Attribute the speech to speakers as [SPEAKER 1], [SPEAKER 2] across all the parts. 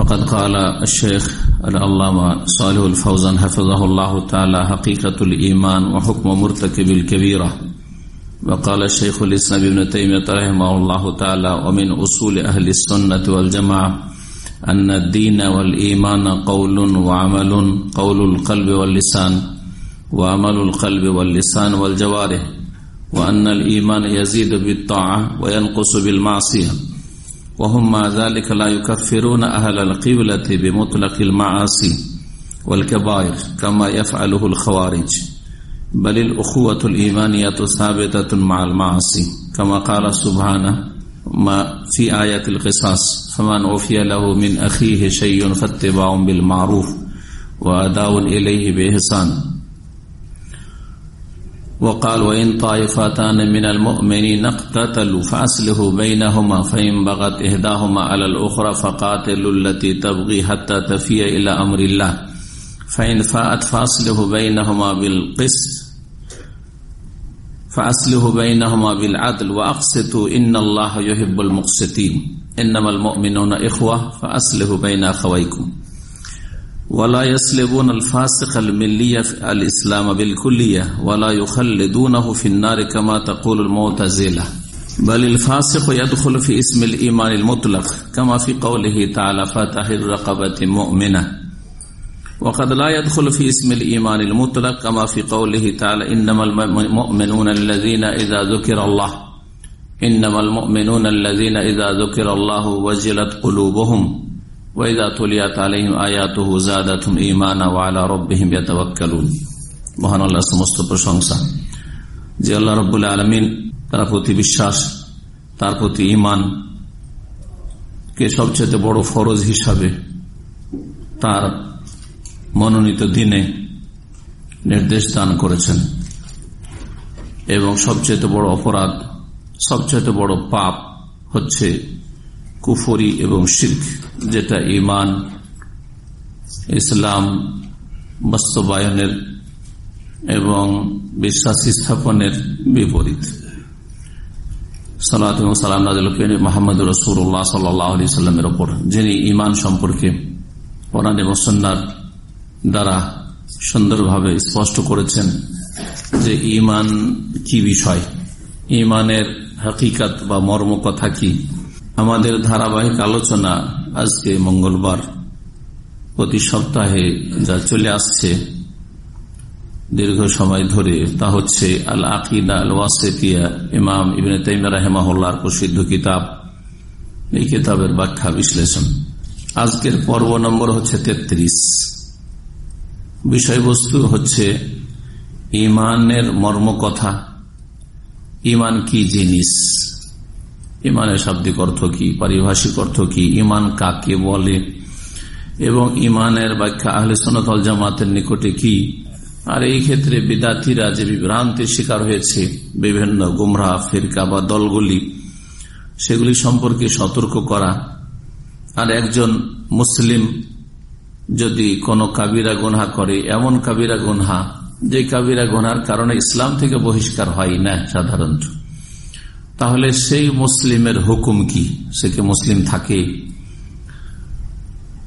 [SPEAKER 1] فقد قال الشيخ العلامة صالح الفوزان حفظه الله تعالى حقيقة الإيمان وحكم مرتكب الكبيرة وقال الشيخ الإسلام ابن تيمية رحمه الله تعالى ومن أصول أهل السنة والجماعة أن الدين والإيمان قول وعمل قول القلب واللسان وعمل القلب واللسان والجوارح وأن الإيمان يزيد بالطاعة وينقص بالمعصية وهم مع ذلك لا يكفرون أهل القبلة بمطلق المعاصي والكبائر كما يفعله الخوارج بل الأخوة الإيمانية ثابتة مع المعاصي. كما قال سبحانه ما في آية القصاص فمن أوفي له من أخيه شيء فاتباع بالمعروف وأداء إليه بإحسان. وقال وإن طائفتان من المؤمنين اقتتلوا فأصله بينهما فإن بغت إهداهما على الأخرى فقاتلوا التي تبغي حتى تفي إلى أمر الله. فإن فاءت فأصله بينهما بالقسط فأصله بينهما بالعدل وأقسطوا إن الله يحب المقسطين. إنما المؤمنون إخوة فأصله بين أخويكم. ولا يسلبون الفاسق الملية الإسلام بالكلية ولا يخلدونه في النار كما تقول المعتزلة. بل الفاسق يدخل في اسم الإيمان المطلق كما في قوله تعالى فتح رقبة مؤمنة وقد لا يدخل في اسم الإيمان المطلق كما في قوله تعالى إنما المؤمنون الذين إذا ذكر الله إنما المؤمنون الذين إذا ذكر الله وجلت قلوبهم. সমস্ত প্রশংসা। আলমিন তার প্রতি বিশ্বাস, তার প্রতি ইমান কে সবচেয়ে বড় ফরজ হিসাবে তার মনোনীত দিনে নির্দেশ দান করেছেন এবং সবচেয়ে বড় অপরাধ, সবচেয়ে বড় পাপ হচ্ছে কুফরি এবং শির্ক। যেটা ইমান ইসলাম বাস্তবায়নের এবং বিশ্বাস স্থাপনের বিপরীত। সালাম মোহাম্মদ রসুল্লাহ সাল্লামের ওপর যিনি ইমান সম্পর্কে কোরআন এবং দ্বারা সুন্দরভাবে স্পষ্ট করেছেন যে ইমান কি বিষয়? ইমানের হাকিকাত বা মর্ম কথা কি? আমাদের ধারাবাহিক আলোচনা আজকে মঙ্গলবার। প্রতি সপ্তাহে যা চলে আসছে দীর্ঘ সময় ধরে তা হচ্ছে আল আকিদা আল ওয়াসেতিয়া ইমাম ইবিন তাইম রাহেমাহুল্লার প্রসিদ্ধ কিতাব। এই কিতাবের ব্যাখ্যা বিশ্লেষণ। আজকের পর্ব নম্বর হচ্ছে তেত্রিশ। বিষয়বস্তু হচ্ছে ইমানের মর্ম কথা ইমান কি জিনিস? ইমানের শাব্দিক অর্থ কি? পারিভাষিক অর্থ কি? ইমান কাকে বলে? এবং ইমানের ব্যাখ্যা আহলে সোনাতল জামাতের নিকটে কি? আর এই ক্ষেত্রে বিদ্যার্থীরা যে বিভ্রান্তির শিকার হয়েছে, বিভিন্ন গুমরা, ফিরকা বা দলগুলি, সেগুলি সম্পর্কে সতর্ক করা। আর একজন মুসলিম যদি কোনো কাবিরা গুনহা করে, এমন কাবিরা গুনহা, যে কাবিরা গুনহার কারণে ইসলাম থেকে বহিষ্কার হয় না সাধারণত। তাহলে সেই মুসলিমের হুকুম কি? সে কি মুসলিম থাকে?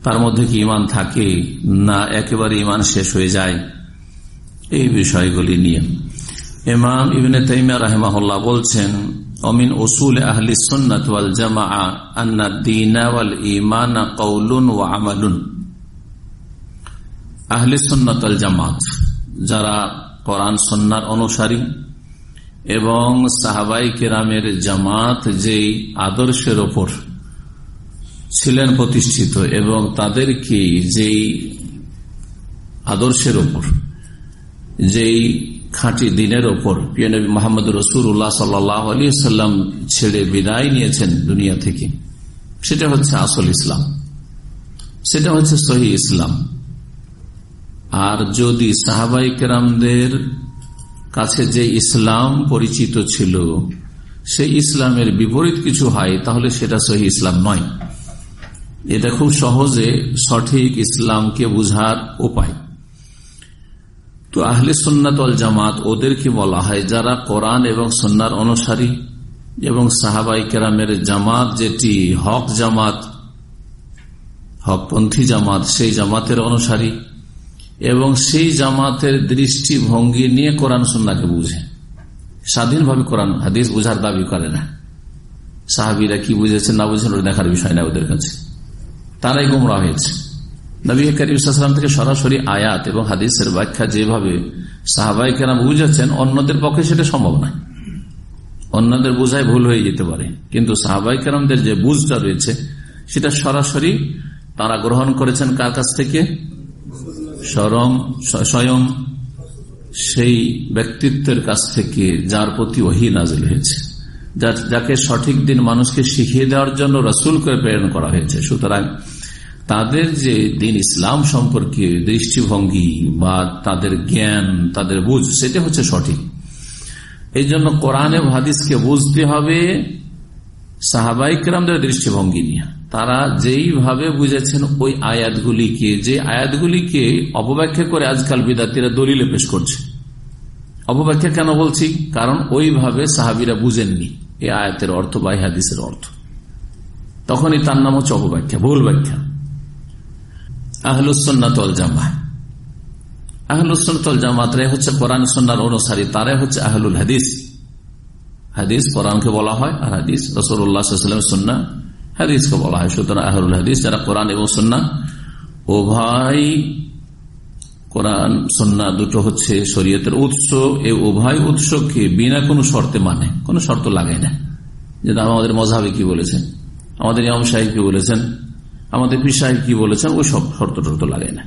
[SPEAKER 1] তার মধ্যে কি ইমান থাকে? না, একেবারে ইমান শেষ হয়ে যায়? এই বিষয়গুলি নিয়ে। ইমাম ইবনে তাইমিয়া রাহেমাহুল্লাহ বলছেন, অমিন ওসুল আহলি সুন্নাত ওয়াল জামা আন্না দিনা ওয়াল ইমান কৌলুন ও আমালুন। আহলে সন্ন্যতাল জামাত, যারা কোরআন সন্ন্যার অনুসারী এবং সাহাবাই কেরামের জামাত যেই আদর্শের ওপর ছিলেন প্রতিষ্ঠিত এবং তাদেরকে যেই আদর্শের ওপর, যেই খাঁটি দিনের ওপর পিয়নবী মোহাম্মদ রসুল্লাহ সাল্লাহ আলী সাল্লাম ছেড়ে বিদায় নিয়েছেন দুনিয়া থেকে, সেটা হচ্ছে আসল ইসলাম। সেটা হচ্ছে সহি ইসলাম। আর যদি সাহাবাই কেরামদের কাছে যে ইসলাম পরিচিত ছিল সেই ইসলামের বিপরীত কিছু হয়, তাহলে সেটা সহি ইসলাম নয়। এটা খুব সহজে সঠিক ইসলামকে বুঝার উপায়। তো আহলে সুন্নাতল জামাত ওদেরকে বলা হয় যারা কোরআন এবং সন্ন্যার অনুসারী এবং সাহাবাই কেরামের জামাত যেটি হক জামাত, হকপন্থী জামাত, সেই জামাতের অনুসারী। এবং সেই জামাতের দৃষ্টিভঙ্গি নিয়ে কোরআন সন্নাকে বুঝে। স্বাধীনভাবে কোরআন, হাদিস বুঝার দাবি করে না। সাহাবিরা কি বুঝেছেন না বুঝেছেন দেখার বিষয় না ওদের কাছে। তারাই গুমরা হয়েছে। নবী করিম থেকে সরাসরি আয়াত এবং হাদিসের ব্যাখ্যা যেভাবে সাহাবাই কেরাম বুঝেছেন, অন্যদের পক্ষে সেটা সম্ভব নয়। অন্যদের বোঝায় ভুল হয়ে যেতে পারে। কিন্তু সাহাবাই কেরামদের যে বুঝটা রয়েছে, সেটা সরাসরি তারা গ্রহণ করেছেন কার কাছ থেকে? স্বয়ং সেই ব্যক্তিত্বের কাছ থেকে যার প্রতি ওহি নাজিল হয়েছে যাকে সঠিক দিন মানুষকে শিখিয়ে দেওয়ার জন্য রসুল করে প্রেরণ করা হয়েছে। সুতরাং তাদের যে দিন ইসলাম সম্পর্কে দৃষ্টিভঙ্গি বা তাদের জ্ঞান, তাদের বুঝ, সেটা হচ্ছে সঠিক। এই জন্য কোরআনে হাদিসকে বুঝতে হবে সাহাবাইকরামদের দৃষ্টিভঙ্গি নিয়ে। তারা যেইভাবে বুঝেছেন ওই আয়াতগুলিকে, যে আয়াতগুলিকে অপব্যাখ্যা করে আজকাল বিদ্যার্থীরা দলিলে পেশ করছে। অপব্যাখ্যা কেন বলছি? কারণ ওইভাবে সাহাবিরা বুঝেননি এই আয়াতের অর্থ বা হাদিসের অর্থ। তখনই তার নাম হচ্ছে অপব্যাখ্যা, ভুল ব্যাখ্যা। আহলুসন্নাতল জামা আহলুসন্নাতল জামাতরাই হচ্ছে কোরআন সন্ন্যার অনুসারী তারাই হচ্ছে আহলুল হাদিস। হাদিস কোরআনকে বলা হয় আর হাদিস রসুল্লাহাম সন্না হাদিসকে বলা হয়। সুতরাং আহরুল হাদিস যারা কোরআন এবং সন্না ভাই কোরআন সন্না দুটো হচ্ছে শরীয়তের উৎস। এই উভয় উৎসকে বিনা কোনো শর্তে মানে কোনো শর্ত লাগে না। যেটা আমাদের মজাবে কি বলেছেন? আমাদের ইমাম সাহেব কি বলেছেন? আমাদের পীর সাহেব কি বলেছেন? ওই সব শর্ত টর্ত লাগে না।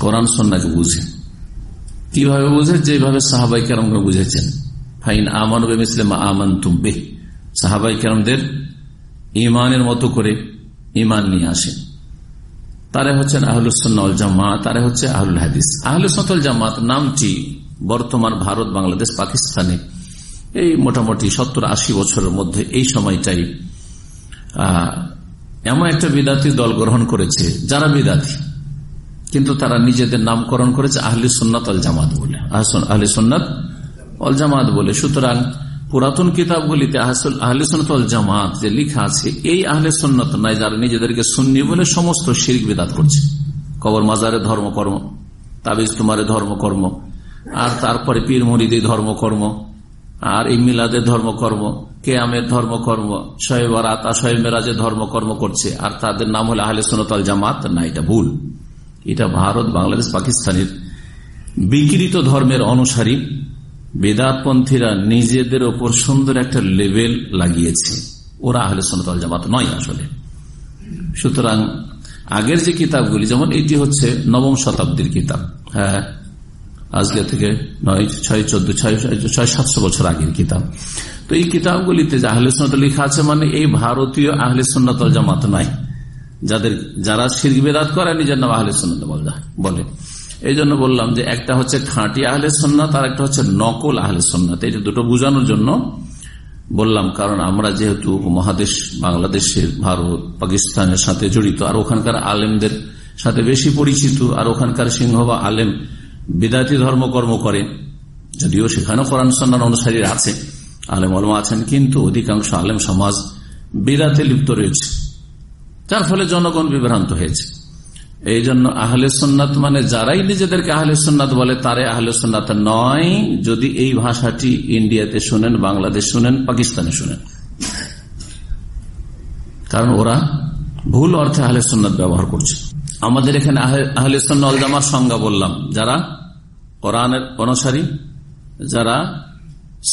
[SPEAKER 1] কোরআন সন্নাকে বুঝে। কীভাবে বুঝে? যেভাবে সাহাবাই কেরম বুঝেছেন। ফাইন আমান মিসলাম আমান তুমবে সাহাবাই কেরমদের ইমানের মতো করে ইমান নিয়ে আসেন। তারা হচ্ছেন আহলুসন্নল জামাত তারা হচ্ছে আহলুল হাদিস। আহলুসল জামাত নামটি বর্তমান ভারত, বাংলাদেশ, পাকিস্তানে এই মোটামুটি সত্তর আশি বছরের মধ্যে এই সময়টাই এমন একটা বিদাতি দল গ্রহণ করেছে, যারা বিদাতি, কিন্তু তারা নিজেদের নামকরণ করেছে আহলি সন্ন্যত আল জামাত বলে। আহলি সন্ন্যত অল জামাত বলে। সুতরাং পুরাতন কিতাবগুলিতে আহলে সন্ন্যত অল জামাত যে লিখা আছে, এই আহলে সন্ন্যত নাই যারা নিজেদেরকে সুন্নি বলে সমস্ত শিরিক বিদাত করছে। কবর মাজারে ধর্মকর্ম, তাবিজ তুমারে ধর্মকর্ম, আর তারপরে পীর মরিদের ধর্মকর্ম, আর এই মিলাদের ধর্মকর্ম, কেয়ামের ধর্মকর্ম শহেবারাত আর শহেব মেরাজের ধর্মকর্ম করছে, আর তাদের নাম হলো আহলে সোনতাল জামাত। না, এটা ভুল। এটা ভারত, বাংলাদেশ, পাকিস্তানের বিকৃত ধর্মের অনুসারী বেদাতপন্থীরা নিজেদের ওপর সুন্দর একটা লেভেল লাগিয়েছে। ওরা আহলে সোনতাল জামাত নয় আসলে। সুতরাং আগের যে কিতাবগুলি, যেমন এটি হচ্ছে নবম শতাব্দীর কিতাব। হ্যাঁ আজকে থেকে নয়, ছয়, চোদ্দ, ছয় ছয় সাতশো বছর আগের কিতাব। তো এই কিতাবগুলিতে যে আহলে সন্ন্যত লেখা আছে মানে এই ভারতীয় আহলে সন্ন্যত জামাত নয়। যাদের, যারা শির বেদাত করে নিজের নাম আহলে সন্ন্যত বলে। এই জন্য বললাম যে একটা হচ্ছে খাঁটি আহলে সন্ন্যত আর একটা হচ্ছে নকল আহলে সন্ন্যত এই দুটো বোঝানোর জন্য বললাম, কারণ আমরা যেহেতু মহাদেশ বাংলাদেশের, ভারত, পাকিস্তানের সাথে জড়িত, আর ওখানকার আলেমদের সাথে বেশি পরিচিত, আর ওখানকার সিংহ বা আলেম বিদাতি ধর্মকর্ম করে, যদিও সেখানেও কোরআন সন্ন্যান অনুসারী আছে, আলেম অলমা আছেন, কিন্তু অধিকাংশ আলেম সমাজ বিদাতে লিপ্ত রয়েছে, যার ফলে জনগণ বিভ্রান্ত হয়েছে। এই জন্য আহলে সন্ন্যাত মানে যারাই নিজেদেরকে আহলে সন্ন্যাত বলে তারে আহলে সন্ন্যাত নয়। যদি এই ভাষাটি ইন্ডিয়াতে শুনেন, বাংলাদেশ শুনেন, পাকিস্তানে শুনেন। কারণ ওরা ভুল অর্থে আহলে সন্ন্যাত ব্যবহার করছে। আমাদের এখানে আহলে সন্ন্যাল জামার সংজ্ঞা বললাম। যারা কোরআনের অনুসারী, যারা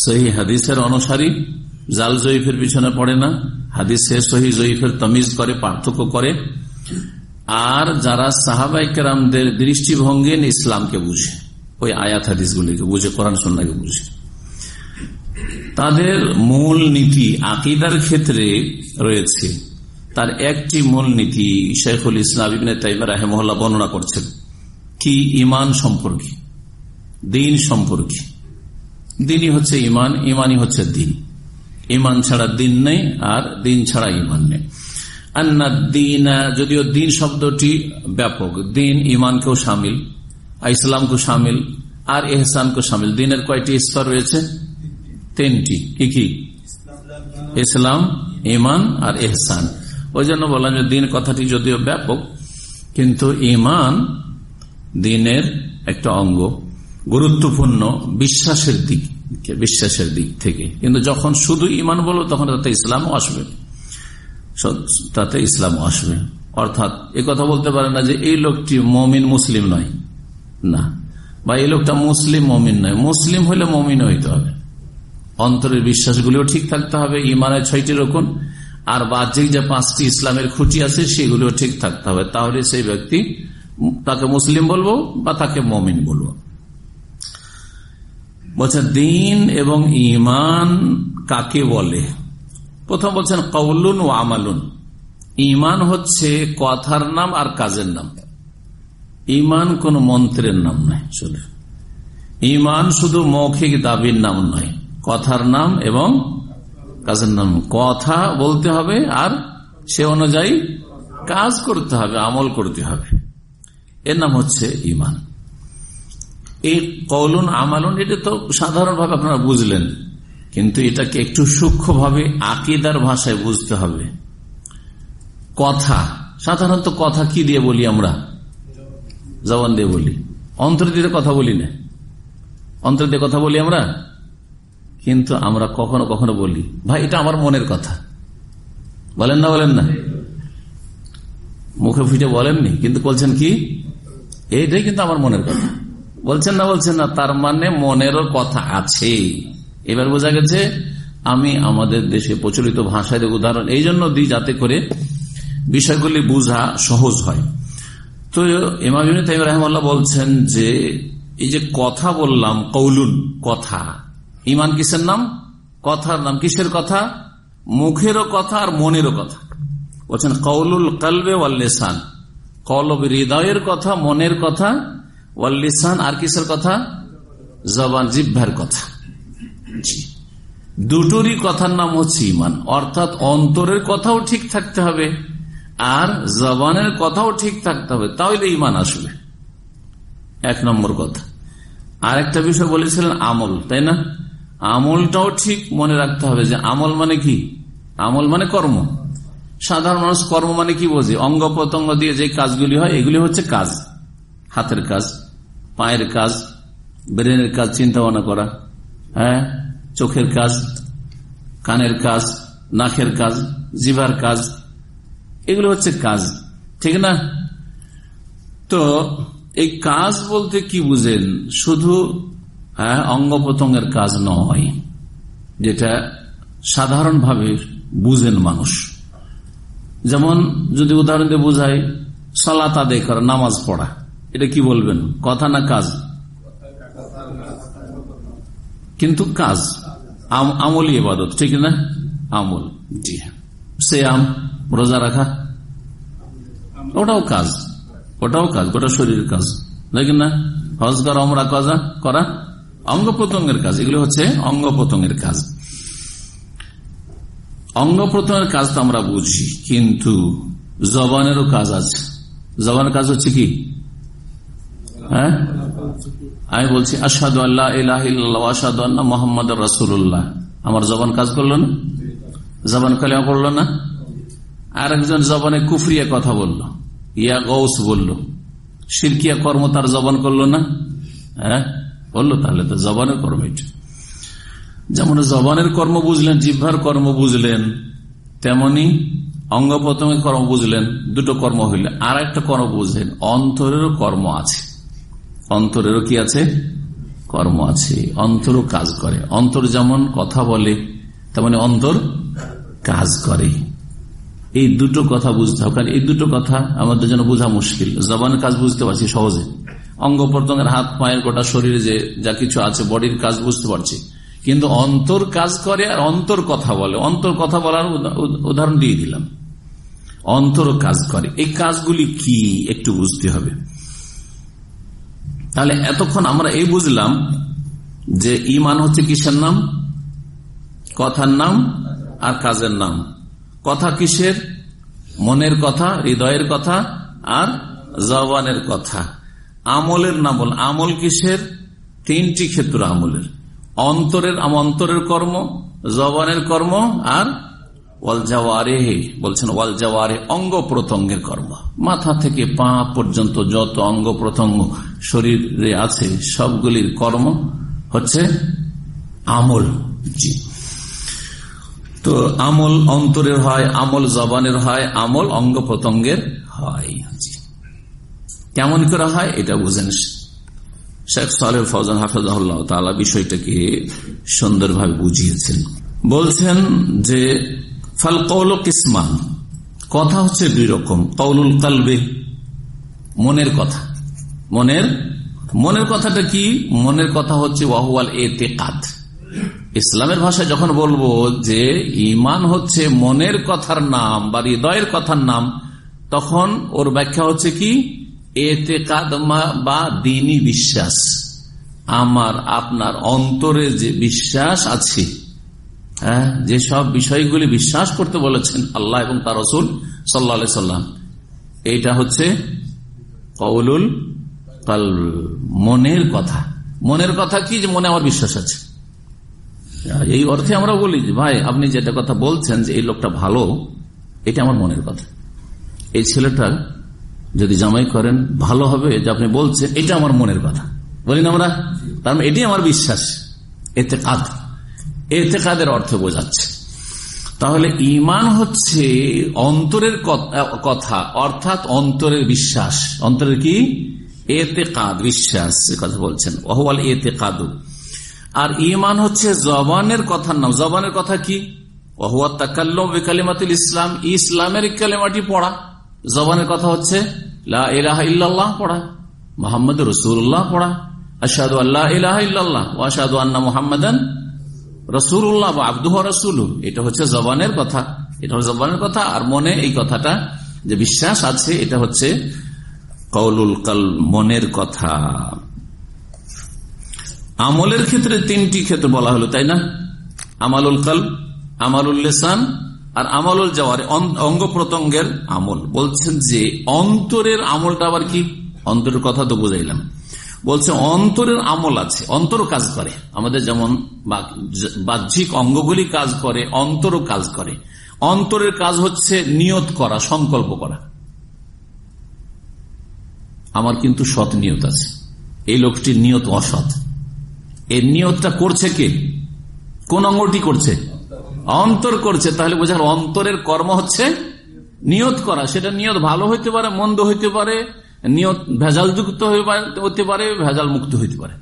[SPEAKER 1] সহি হাদিসের অনুসারী, জাল জয়ীফের পিছনে পড়ে না, হাদিসে সহি জয়ীফের তমিজ করে, পার্থক্য করে আর যারা সাহাবাই কেরামদের দৃষ্টিভঙ্গি ইসলামকে বুঝে, ওই আয়াত হাদিসগুলিকে বুঝে, কোরআন সন্ন্যাকে বুঝে। তাদের মূল নীতি আকিদার ক্ষেত্রে রয়েছে। তার একটি মূল নীতি শেখুল ইসলাম ইবিন তাইমা রাহেমহল্লা বর্ণনা করছেন, কি ইমান সম্পর্কে, দিন সম্পর্কে। দিনই হচ্ছে ইমান ইমানই হচ্ছে দিন। ইমান ছাড়া দিন নেই আর দিন ছাড়া ইমান নেই। যদিও দিন শব্দটি ব্যাপক। দিন ইমানকেও সামিল ইসলামকে সামিল, আর এহসানকে সামিল। দিনের কয়টি স্তর রয়েছে? তিনটি। কি কি? ইসলাম ইমান আর এহসান। ওই জন্য বললাম যে দিন কথাটি যদিও ব্যাপক, কিন্তু ইমান দিনের একটা অঙ্গ, গুরুত্বপূর্ণ বিশ্বাসের দিক বিশ্বাসের দিক থেকে। কিন্তু যখন শুধু ইমান বলব, তখন তাতে ইসলামও আসবে। তাতে ইসলাম আসবে। অর্থাৎ কথা বলতে পারে না যে এই লোকটি মমিন মুসলিম নয়। না। বা এই লোকটা মুসলিম মমিন নয়। মুসলিম হলে মমিন হইতে হবে। অন্তরের বিশ্বাসগুলিও ঠিক থাকতে হবে, ইমানের ছয়টি রকম আর বাহ্যিক যে পাঁচটি ইসলামের খুঁটি আছে, সেগুলিও ঠিক থাকতে হবে। তাহলে সেই ব্যক্তি তাকে মুসলিম বলব বা তাকে মমিন বলব। বলছে, দিন এবং ইমান কাকে বলে? প্রথম বলছেন কৌলুন ও আমালুন। ইমান হচ্ছে কথার নাম আর কাজের নাম। ইমান কোন মন্ত্রের নাম নয় চলে ইমান শুধু মৌখিক দাবির নাম নয়, কথার নাম এবং কাজের নাম। কথা বলতে হবে আর সে অনুযায়ী কাজ করতে হবে, আমল করতে হবে। এর নাম হচ্ছে ইমান এই কৌলুন আমালুন, এটা তো সাধারণভাবে আপনারা বুঝলেন। কিন্তু এটাকে একটু সূক্ষ্মভাবে আকিদার ভাষায় বুঝতে হবে। কথা, সাধারণত কথা কি দিয়ে বলি আমরা? জবান দিয়ে বলি। অন্তর দিয়ে কথা বলি না। অন্তর দিয়ে কথা বলি আমরা? কিন্তু আমরা কখনো কখনো বলি, ভাই, এটা আমার মনের কথা। বলেন না বলেন না। মুখে ফুটে বলেননি, কিন্তু বলছেন কি? এইটাই কিন্তু আমার মনের কথা। বলছেন না বলছেন না, তার মানে মনেরও কথা আছে। এবার বোঝা গেছে, আমি আমাদের দেশে প্রচলিত ভাষার উদাহরণ। এই জন্য দিই যাতে করে বিষয়গুলি বোঝা সহজ হয়। তো ইমাম রহমাল্লাহ বলছেন যে, এই যে কথা বললাম কৌলুন কথা। ইমান কিসের নাম? কথার নাম। কিসের কথা? মুখেরও কথা আর মনেরও কথা। বলছেন কৌলুল কালবে ওয়াল্লেসান কলব হৃদয়ের কথা, মনের কথা ওয়াল্লিসান আর কিসের কথা? জবান জিভার কথা। দুটোরই কথার নাম হচ্ছে ইমান অর্থাৎ অন্তরের কথাও ঠিক থাকতে হবে আর জবানের কথাও ঠিক থাকতে হবে। তাহলে ইমান আসবে। এক নম্বর কথা। আর একটা বিষয় বলেছিলেন আমল, তাই না? আমলটাও ঠিক মনে রাখতে হবে যে আমল মানে কি? আমল মানে কর্ম। সাধারণ মানুষ কর্ম মানে কি বোঝে? অঙ্গ প্রত্যঙ্গ দিয়ে যে কাজগুলি হয়, এগুলি হচ্ছে কাজ। হাতের কাজ, পায়ের কাজ, ব্রেনের কাজ চিন্তা ভাবনা করা। হ্যাঁ? চোখের কাজ, কানের কাজ, নাকের কাজ, জিভার কাজ, এগুলো হচ্ছে কাজ, ঠিক না? তো এই কাজ বলতে কি বুঝেন? শুধু হ্যাঁ অঙ্গ প্রত্যঙ্গের কাজ নয়, যেটা সাধারণভাবে বুঝেন মানুষ। যেমন যদি উদাহরণ দিয়ে বুঝাই, সলাত আদায় করা, নামাজ পড়া, এটা কি বলবেন? কথা না কাজ? কিন্তু কাজ আমলি এবাদত ঠিক না? আমল। জি। সে আম রোজা রাখা ওটাও কাজ ওটাও কাজ গোটা শরীরের কাজ দেখেন না? হজ করা অমরা কাজা করা অঙ্গ প্রত্যঙ্গের কাজ এগুলো হচ্ছে অঙ্গ প্রত্যঙ্গের কাজ। অঙ্গ প্রত্যঙ্গের কাজ তো আমরা বুঝি কিন্তু জবানেরও কাজ আছে। জবানের কাজ হচ্ছে কি? হ্যাঁ? আমি বলছি আসাদু আল্লাহ আসাদু আল্লাহ মোহাম্মদ রাসুল্লাহ আমার জবান কাজ করল না? জবান কালিমা পড়ল না? আর একজন জবানে কুফরিয়া কথা বলল। ইয়া গৌস বলল। সিরকিয়া কর্ম তার জবান করল না? হ্যাঁ? বলল, তাহলে তো জবানের কর্ম এটা। যেমন জবানের কর্ম বুঝলেন জিভার কর্ম বুঝলেন, তেমনি অঙ্গ কর্ম বুঝলেন, দুটো কর্ম হইলে আর একটা কর্ম বুঝলেন, অন্তরেরও কর্ম আছে। অন্তরেরও কি আছে? কর্ম আছে। অন্তরও কাজ করে। অন্তর যেমন কথা বলে, তেমন মানে অন্তর কাজ করে। এই দুটো কথা বুঝতে হবে। কারণ এই দুটো কথা আমাদের জন্য বোঝা মুশকিল। জবানের কাজ বুঝতে পারছি সহজে। অঙ্গ প্রত্যঙ্গের হাত, পায়ের গোটা শরীরে যে, যা কিছু আছে, বডির কাজ বুঝতে পারছি। কিন্তু অন্তর কাজ করে আর অন্তর কথা বলে। অন্তর কথা বলার উদাহরণ দিয়ে দিলাম। অন্তর কাজ করে। এই কাজগুলি কি? একটু বুঝতে হবে। তাহলে এতক্ষণ আমরা এই বুঝলাম যে ইমান হচ্ছে কিসের নাম? কথার নাম আর কাজের নাম। কথা কিসের? মনের কথা, হৃদয়ের কথা আর জবানের কথা। আমলের নাম আমল কিসের? তিনটি ক্ষেত্র আমলের। অন্তরের অন্তরের কর্ম, জবানের কর্ম আর ওয়াল বলছেন ওয়াল জাওয়ারে অঙ্গ প্রত্যঙ্গের কর্ম। মাথা থেকে পা পর্যন্ত যত অঙ্গ প্রত্যঙ্গ শরীরে আছে, সবগুলির কর্ম হচ্ছে আমল জি। তো আমল অন্তরের হয়, আমল জবানের হয়, আমল অঙ্গ প্রত্যঙ্গের হয়। কেমন করে হয়, এটা বুঝেন শেখ সালেহ ফৌজান তালা বিষয়টাকে সুন্দরভাবে বুঝিয়েছেন। বলছেন যে ফাল কৌল কিসমান কথা হচ্ছে দুই রকম কৌলুল কালবে, মনের কথা। মনের মনের কথাটা কি? মনের কথা হচ্ছে ওয়াহুয়াল এ তেকাত ইসলামের ভাষায় যখন বলব যে ইমান হচ্ছে মনের কথার নাম বা হৃদয়ের কথার নাম, তখন ওর ব্যাখ্যা হচ্ছে কি? এতেকাদ বা দিনই বিশ্বাস। আমার, আপনার অন্তরে যে বিশ্বাস আছে হ্যাঁ যেসব বিষয়গুলি বিশ্বাস করতে বলেছেন আল্লাহ এবং তার রসুল সাল্লা সাল্লাম। এইটা হচ্ছে কৌলুল কাল মনের কথা। মনের কথা কি? যে মনে আমার বিশ্বাস আছে। এই অর্থে আমরা বলি যে, ভাই, আপনি যেটা কথা বলছেন যে এই লোকটা ভালো, এটা আমার মনের কথা। এই ছেলেটা যদি জামাই করেন, ভালো হবে যে আপনি বলছেন, এটা আমার মনের কথা। বলি না আমরা? তার মানে এটি আমার বিশ্বাস। এতে কাদ এতে কাদের অর্থ বোঝাচ্ছে। তাহলে ইমান হচ্ছে অন্তরের কথা অর্থাৎ অন্তরের বিশ্বাস। অন্তরের কি? এতে কাদ বিশ্বাস কথা বলছেন। ওহওয়াল এতে কাদু আর ইমান হচ্ছে জবানের কথার নাম জবানের কথা কি? তাকাল্লম ইসলাম। ইসলামের কালেমাটি পড়া। জবানের কথা হচ্ছে ইল্লাল্লাহ পড়া। মোহাম্মদ রসুল্লাহ পড়া। আসাদু আল্লাহ ও আসাদু আন্না মোহাম্মদান রসুল্লাহ বা আব্দুহ রসুল এটা হচ্ছে জবানের কথা। এটা হচ্ছে জবানের কথা, আর মনে এই কথাটা যে বিশ্বাস আছে, এটা হচ্ছে কৌলুল কাল, মনের কথা। আমলের ক্ষেত্রে তিনটি ক্ষেত্রে বলা হলো, তাই না? আমালুল কাল, আমালুল লেসান, আর আমলুল যাওয়ার অঙ্গ প্রত্যঙ্গের আমল। বলছেন যে অন্তরের আমলটা আবার কি? অন্তরের কথা তো বুঝাইলাম। বলছে, অন্তরের আমল আছে অন্তর কাজ করে। আমাদের যেমন বাহ্যিক অঙ্গগুলি কাজ করে, অন্তরও কাজ করে। অন্তরের কাজ হচ্ছে নিয়ত করা, সংকল্প করা। আমার কিন্তু সৎ নিয়ত আছে। এই লোকটির নিয়ত অসৎ। এর নিয়তটা করছে কে? কোন অঙ্গটি করছে? অন্তর করছে। তাহলে বোঝার অন্তরের কর্ম হচ্ছে নিয়ত করা। সেটা নিয়ত ভালো হইতে পারে, মন্দ হইতে পারে নিয়ত ভেজাল যুক্ত হতে পারে ভেজাল মুক্ত হইতে পারে।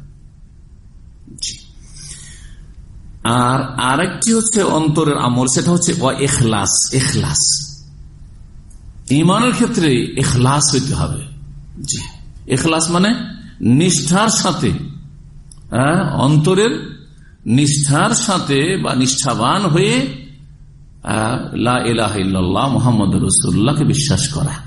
[SPEAKER 1] আর আরেকটি হচ্ছে অন্তরের আমল সেটা হচ্ছে এখলাস এখলাস ইমানের ক্ষেত্রে এখলাস হইতে হবে। জি। এখলাস মানে নিষ্ঠার সাথে হ্যাঁ, অন্তরের নিষ্ঠার সাথে বা নিষ্ঠাবান হয়ে লা মোহাম্মদ রসুল্লাহকে বিশ্বাস করা।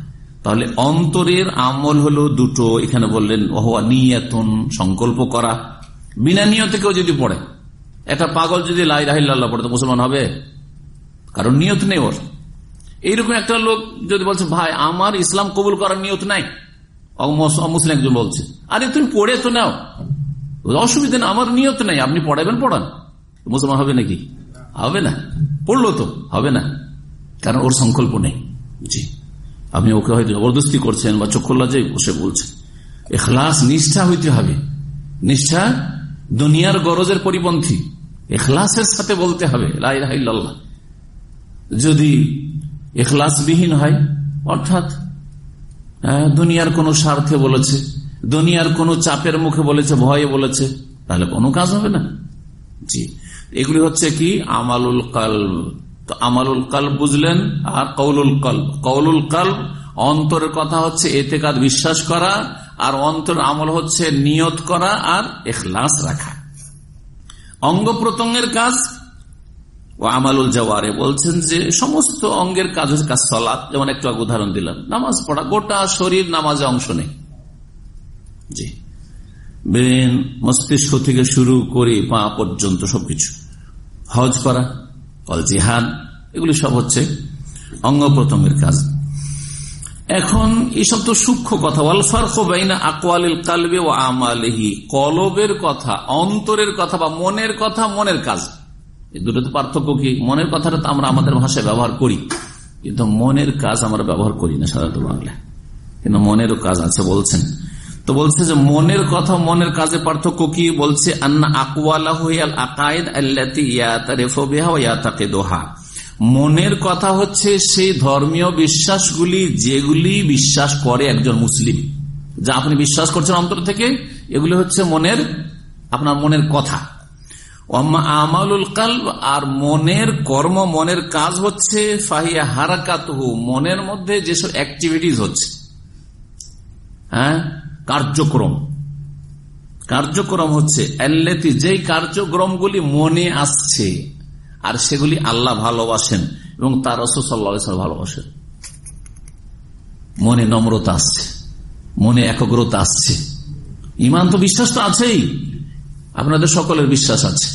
[SPEAKER 1] তাহলে অন্তরের আমল হলো দুটো। এখানে বললেন, ওহা নিয়তন সংকল্প করা। বিনা নিয়তে কেউ যদি পড়ে, একটা পাগল যদি লাই রাহিল্লাহ পড়ে, তো মুসলমান হবে? কারণ নিয়ত নেই ওর। এইরকম একটা লোক যদি বলছে, ভাই, আমার ইসলাম কবুল করার নিয়ত নাই। মুসলিম একজন বলছে, আরে, তুমি পড়ে তো নাও। অসুবিধা নেই, আমার নিয়ত নাই, আপনি পড়াবেন পড়ান। মুসলমান হবে নাকি? হবে না। পড়ল তো, হবে না। কারণ ওর সংকল্প নেই। জি। আপনি ওকে হয়তো জবরদস্তি করছেন বা চক্ষু লজ্জায় বসে বলছেন এখলাস নিষ্ঠা হইতে হবে। নিষ্ঠা দুনিয়ার গরজের পরিপন্থী। এখলাসের সাথে বলতে হবে লাইল্লাহ যদি এখলাসবিহীন হয়, অর্থাৎ দুনিয়ার কোনো স্বার্থে বলেছে, দুনিয়ার কোনো চাপের মুখে বলেছে, ভয়ে বলেছে, তাহলে কোনো কাজ হবে না। জি। এগুলি হচ্ছে কি? আমালুল কাল তো আমালুল কাল বুঝলেন আর কৌলুল কাল কৌলুল কাল অন্তরের কথা হচ্ছে এতে কাজ বিশ্বাস করা আর অন্তর আমল হচ্ছে নিয়ত করা আর এখলাস রাখা। অঙ্গ প্রত্যঙ্গের কাজ ও আমালুল জওয়ারে বলছেন যে সমস্ত অঙ্গের কাজ হচ্ছে কাজ সলাৎ। যেমন একটু উদাহরণ দিলাম, নামাজ পড়া, গোটা শরীর নামাজে অংশ নেই। জি। ব্রেন মস্তিষ্ক থেকে শুরু করে পা পর্যন্ত সবকিছু। হজ করা কল জিহাদ, এগুলি সব হচ্ছে অঙ্গ প্রত্যঙ্গের কাজ। এখন এসব তো সূক্ষ্ম কথা। ওয়ালফারকোবাইনা আকওয়ালিল কালবে ও আমালেহি। কলবের কথা, অন্তরের কথা বা মনের কথা মনের কাজ। এই দুটো তো পার্থক্য কি? মনের কথাটা তো আমরা আমাদের ভাষায় ব্যবহার করি। কিন্তু মনের কাজ আমরা ব্যবহার করি না সাধারণত বাংলায়। কিন্তু মনেরও কাজ আছে বলছেন। তো বলছে যে মনের কথা, মনের কাজে পার্থক্য কি? বলছে, আন্না ওয়া ইয়াতাকিদুহা। মনের কথা হচ্ছে সেই ধর্মীয় বিশ্বাসগুলি যেগুলি বিশ্বাস করে একজন মুসলিম। যা আপনি বিশ্বাস করছেন অন্তর থেকে, এগুলি হচ্ছে মনের, আপনার মনের কথা। আমালুল কাল আর মনের কর্ম, মনের কাজ হচ্ছে, ফাহিয়া হারাকাতহু, মনের মধ্যে যেসব অ্যাক্টিভিটিস হচ্ছে। হ্যাঁ? কার্যক্রম। কার্যক্রম হচ্ছে যেই কার্যক্রমগুলি মনে আসছে আর সেগুলি আল্লাহ ভালোবাসেন এবং তার রসুল্লাহ ভালোবাসেন। মনে নম্রতা আসছে, মনে একগ্রতা আসছে। ইমান তো বিশ্বাস তো আছেই, আপনাদের সকলের বিশ্বাস আছে।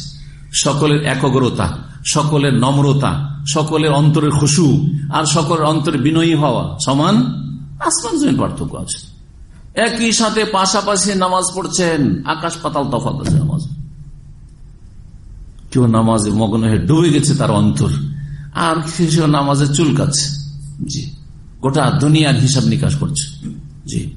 [SPEAKER 1] সকলের একগ্রতা, সকলের নম্রতা, সকলের অন্তরের খুশু আর সকলের অন্তরে বিনয়ী হওয়া সমান, আসমান পার্থক্য আছে। একই সাথে পাশাপাশি নামাজ পড়ছেন। আকাশ পাতাল তফাত আছে নামাজ। কেউ নামাজে মগ্ন হয়ে ডুবে গেছে তার অন্তর। আর সেও নামাজে চুলকাচ্ছে জি। গোটা দুনিয়ার হিসাব নিকাশ করছে। জি।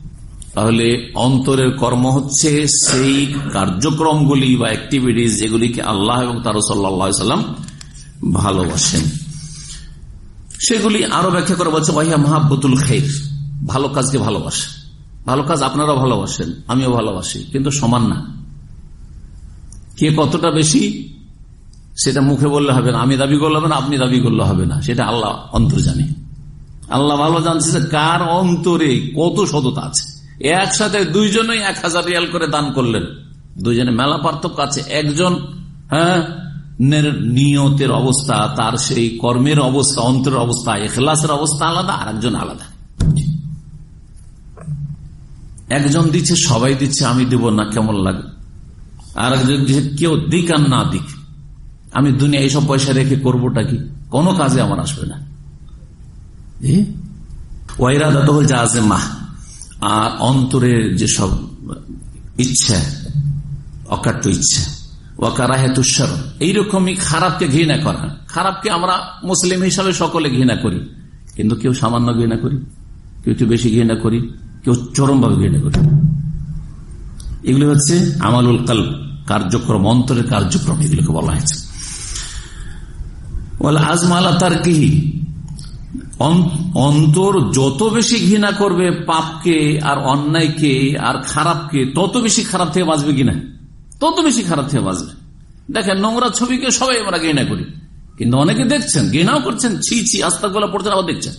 [SPEAKER 1] তাহলে অন্তরের কর্ম হচ্ছে সেই কার্যক্রমগুলি বা অ্যাক্টিভিটিস যেগুলিকে আল্লাহ এবং তার সাল্লাম ভালোবাসেন। সেগুলি আরও ব্যাখ্যা করা বলছে ভাইয়া মাহাবুল খের ভালো কাজকে ভালোবাসে। ভালো কাজ আপনারা ভালোবাসেন, আমিও ভালোবাসি, কিন্তু সমান না। কে কতটা বেশি, সেটা মুখে বললে হবে না। আমি দাবি করলে হবে না, আপনি দাবি করলে হবে না। সেটা আল্লাহ অন্তর জানে। আল্লাহ ভালো জানছে যে কার অন্তরে কত সততা আছে। একসাথে দুইজনই এক হাজার রিয়াল করে দান করলেন। দুইজনে মেলা পার্থক্য আছে। একজন হ্যাঁ নিয়তের অবস্থা, তার সেই কর্মের অবস্থা, অন্তরের অবস্থা, এখলাসের অবস্থা আলাদা আর একজন আলাদা। একজন দিচ্ছে, সবাই দিচ্ছে, আমি দিব না, কেমন লাগে? আর একজন দিচ্ছে, কেউ দিক আর না দিক। আমি দুনিয়া এইসব পয়সা রেখে করবোটা কি? কোনো কাজে আমার আসবে না। ওয়াইরাদা তো যা আছে মা আর অন্তরের যেসব ইচ্ছা, অকাট্য ইচ্ছা। ওয়াকারা এইরকমই খারাপকে ঘৃণা করা। খারাপকে আমরা মুসলিম হিসাবে সকলে ঘৃণা করি। কিন্তু কেউ সামান্য ঘৃণা করি? কেউ একটু বেশি ঘৃণা করি? কেউ চরম ভাবে ঘৃণা করি। এগুলি হচ্ছে আমালুল কাল কার্যক্রম, অন্তরের কার্যক্রম এগুলোকে বলা হয়েছে। আজমালা তার কি অন্তর যত বেশি ঘৃণা করবে পাপকে আর অন্যায়কে আর খারাপকে, তত বেশি খারাপ থেকে বাঁচবে কিনা? তত বেশি খারাপ থেকে বাঁচবে। দেখেন নোংরা ছবিকে সবাই আমরা ঘৃণা করি। কিন্তু অনেকে দেখছেন, ঘৃণাও করছেন, ছি ছি আস্তা গোলা পড়ছেন, আবার দেখছেন।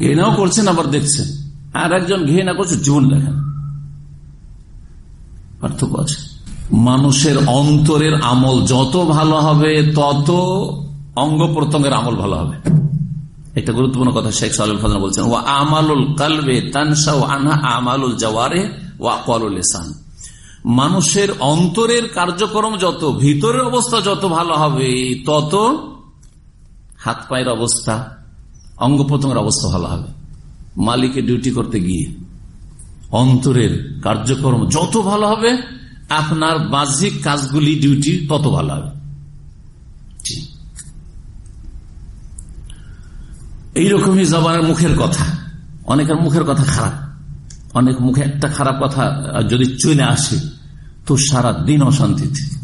[SPEAKER 1] ঘৃণাও করছেন আবার দেখছেন আর একজন ঘৃণা করছে, জীবন দেখেন পার্থক্য আছে। মানুষের অন্তরের আমল যত ভালো হবে, তত অঙ্গ প্রত্যঙ্গের আমল ভালো হবে। একটা গুরুত্বপূর্ণ কথা শেখ সাল বলছেন ও আমালুল কালবে তানসা ও আনহা আমালুল জওয়ারে ও আকওয়ালুল ইসান মানুষের অন্তরের কার্যক্রম যত, ভিতরের অবস্থা যত ভালো হবে, তত হাত পায়ের অবস্থা অঙ্গ প্রত্যঙ্গের অবস্থা ভালো হবে। মালিকে ডিউটি করতে গিয়ে অন্তরের কার্যক্রম যত ভালো হবে, আপনার বাহ্যিক কাজগুলি ডিউটি তত ভালো হবে। এইরকমই জবানের মুখের কথা। অনেকের মুখের কথা খারাপ। অনেক মুখে একটা খারাপ কথা যদি চলে আসে, তো সারা দিন অশান্তিতে।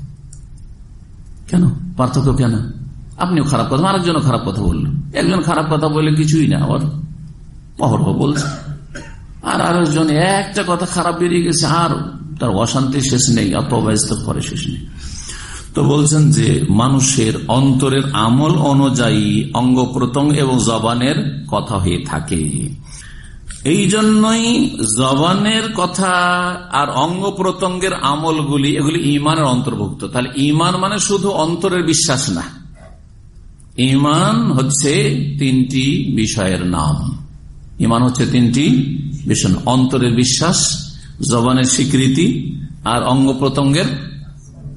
[SPEAKER 1] কেন? পার্থক্য কেন? আপনিও খারাপ কথা, আরেকজনও খারাপ কথা বলল একজন খারাপ কথা বললে কিছুই না, আবার অহরহ বলছে। আর আরেকজন, একটা কথা খারাপ বেরিয়ে গেছে, আর তার অশান্তি শেষ নেই অপব্যস্ত পরে শেষ নেই। তো বলছেন যে, মানুষের অন্তরের আমল অনুযায়ী অঙ্গ প্রত্যঙ্গ এবং জবানের কথা হয়ে থাকে। এই জন্যই জবানের কথা আর অঙ্গ প্রত্যঙ্গের আমলগুলি, এগুলি ইমানের অন্তর্ভুক্ত। তাহলে ইমান মানে শুধু অন্তরের বিশ্বাস না। ইমান হচ্ছে তিনটি বিষয়ের নাম। ইমান হচ্ছে তিনটি বিষয়। অন্তরের বিশ্বাস, জবানের স্বীকৃতি আর অঙ্গ প্রত্যঙ্গের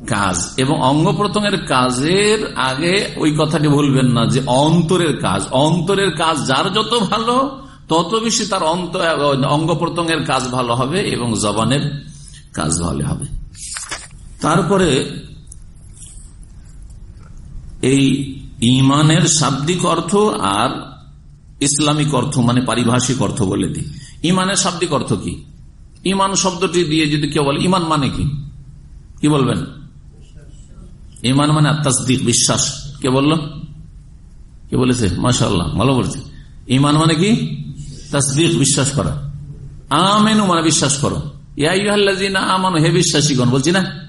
[SPEAKER 1] কাজ। এবং অঙ্গ প্রত্যঙ্গের কাজের আগে ওই কথাটি বলবেন না যে অন্তরের কাজ। অন্তরের কাজ যার যত ভালো, তত বেশি তার অন্ত অঙ্গ প্রত্যঙ্গের কাজ ভালো হবে এবং জবানের কাজ ভালো হবে। তারপরে এই ইমানের শাব্দিক অর্থ আর ইসলামিক অর্থ মানে পারিভাষিক অর্থ বলে দিই। ইমানের শাব্দিক অর্থ কি? ইমান শব্দটি দিয়ে যদি কেউ বলে, ইমান মানে কি? কি বলবেন? ইমান মানে তাসদিক বিশ্বাস। কে বলল? কে বলেছে? মাসাল্লাহ ভালো বলছে। ইমান মানে কি? তাসদিক, বিশ্বাস করা। আমেনু মানে বিশ্বাস করো। আমানো, হে বিশ্বাসীগণ, বলছি না?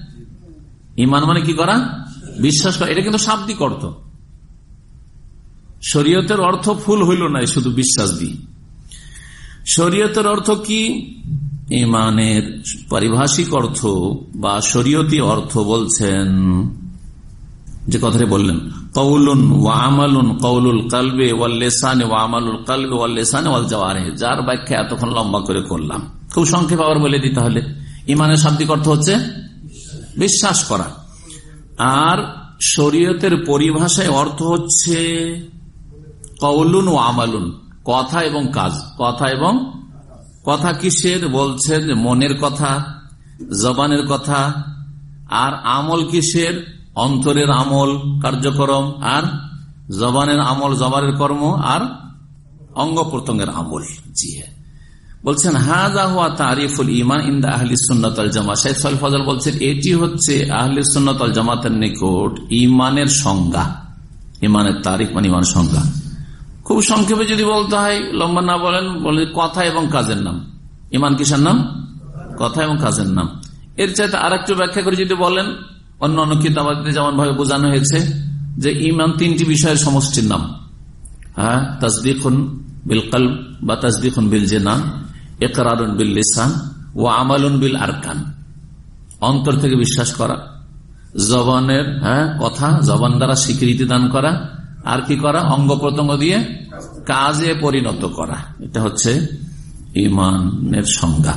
[SPEAKER 1] ইমান মানে কি করা? বিশ্বাস করা। এটা কিন্তু শাব্দিক অর্থ। শরীয়তের অর্থ ফুল হইল না শুধু বিশ্বাস দিই। শরীয়তের অর্থ কি? ইমানের পারিভাষিক অর্থ বা শরীয়তি অর্থ বলছেন, যে কথাটি বললেন কৌলুন ওয়া আমালুন কৌলুল কালবে ওয়াল্লেসানে ওয়া আমালুল কালবে ওয়াল্লেসানে ওয়াল জওয়ারে যার ব্যাখ্যা এতক্ষণ লম্বা করে করলাম। খুব সংক্ষেপ আবার বলে দিতে হলে ইমানের শাব্দিক অর্থ হচ্ছে বিশ্বাস করা। আর শরীয়তের পরিভাষায় অর্থ হচ্ছে কৌলুন ও আমালুন। কথা এবং কাজ। কথা এবং কথা কিসের? বলছেন মনের কথা, জবানের কথা। আর আমল কিসের? অন্তরের আমল, কার্যক্রম। আর জবানের আমল, জবানের কর্ম। আর অঙ্গ প্রত্যঙ্গের আমল। জি হ্যাঁ। বলছেন হাজা হুয়া তারিফুল ইমান ইন্দা আহলি সুন্নতল জামা শেখ সাল ফজল বলছেন, এটি হচ্ছে আহলি সুন্নতল জামাতের নিকট ইমানের সংজ্ঞা। ইমানের তারিফ মানে ইমান সংজ্ঞা। খুব সংক্ষেপে যদি বলতে হয়, লম্বা না বলেন, বলে কথা এবং কাজের নাম। ইমান কিসের নাম? কথা এবং কাজের নাম। এর চাইতে আর একটু ব্যাখ্যা করে যদি বলেন, অন্য অন্য কিতাবাদিতে যেমন ভাবে বোঝানো হয়েছে যে ইমান তিনটি বিষয়ের সমষ্টির নাম। হ্যাঁ তাজদিকুন বিল কাল বা তাজদিকুন বিল জেনা একরারুন বিল লিসান ও আমালুন বিল আরকান। অন্তর থেকে বিশ্বাস করা, জবানের হ্যাঁ কথা জবান দ্বারা স্বীকৃতি দান করা আর কি করা? অঙ্গ প্রত্যঙ্গ দিয়ে কাজে পরিণত করা। এটা হচ্ছে ইমানের সংজ্ঞা।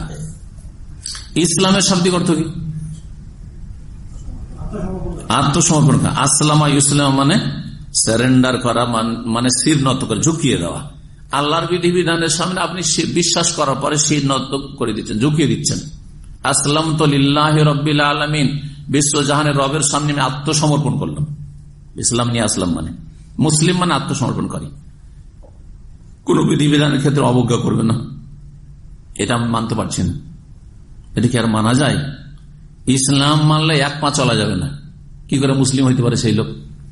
[SPEAKER 1] ইসলামের শাব্দিক অর্থ কি? আত্মসমর্পণ করা। আসলামা ইসলাম মানে সারেন্ডার করা মানে শির নত করে, ঝুঁকিয়ে দেওয়া। আল্লাহর বিধিবিধানের সামনে আপনি বিশ্বাস করার পরে শির নত করে দিচ্ছেন, ঝুঁকিয়ে দিচ্ছেন। আসলাম তো লিল্লাহ রব্বিল আলমিন বিশ্বজাহানের রবের সামনে আমি আত্মসমর্পণ করলাম ইসলাম নিয়ে আসলাম মানে। মুসলিম মানে আত্মসমর্পণ করি। কোন বিধিবিধানের ক্ষেত্রে অবজ্ঞা করবে না। এটা মানতে পারছি না এটা কি আর মানা যায়? ইসলাম মানলে এক পা চলা যাবে না। কি করে মুসলিম হইতে পারে সেই লোক?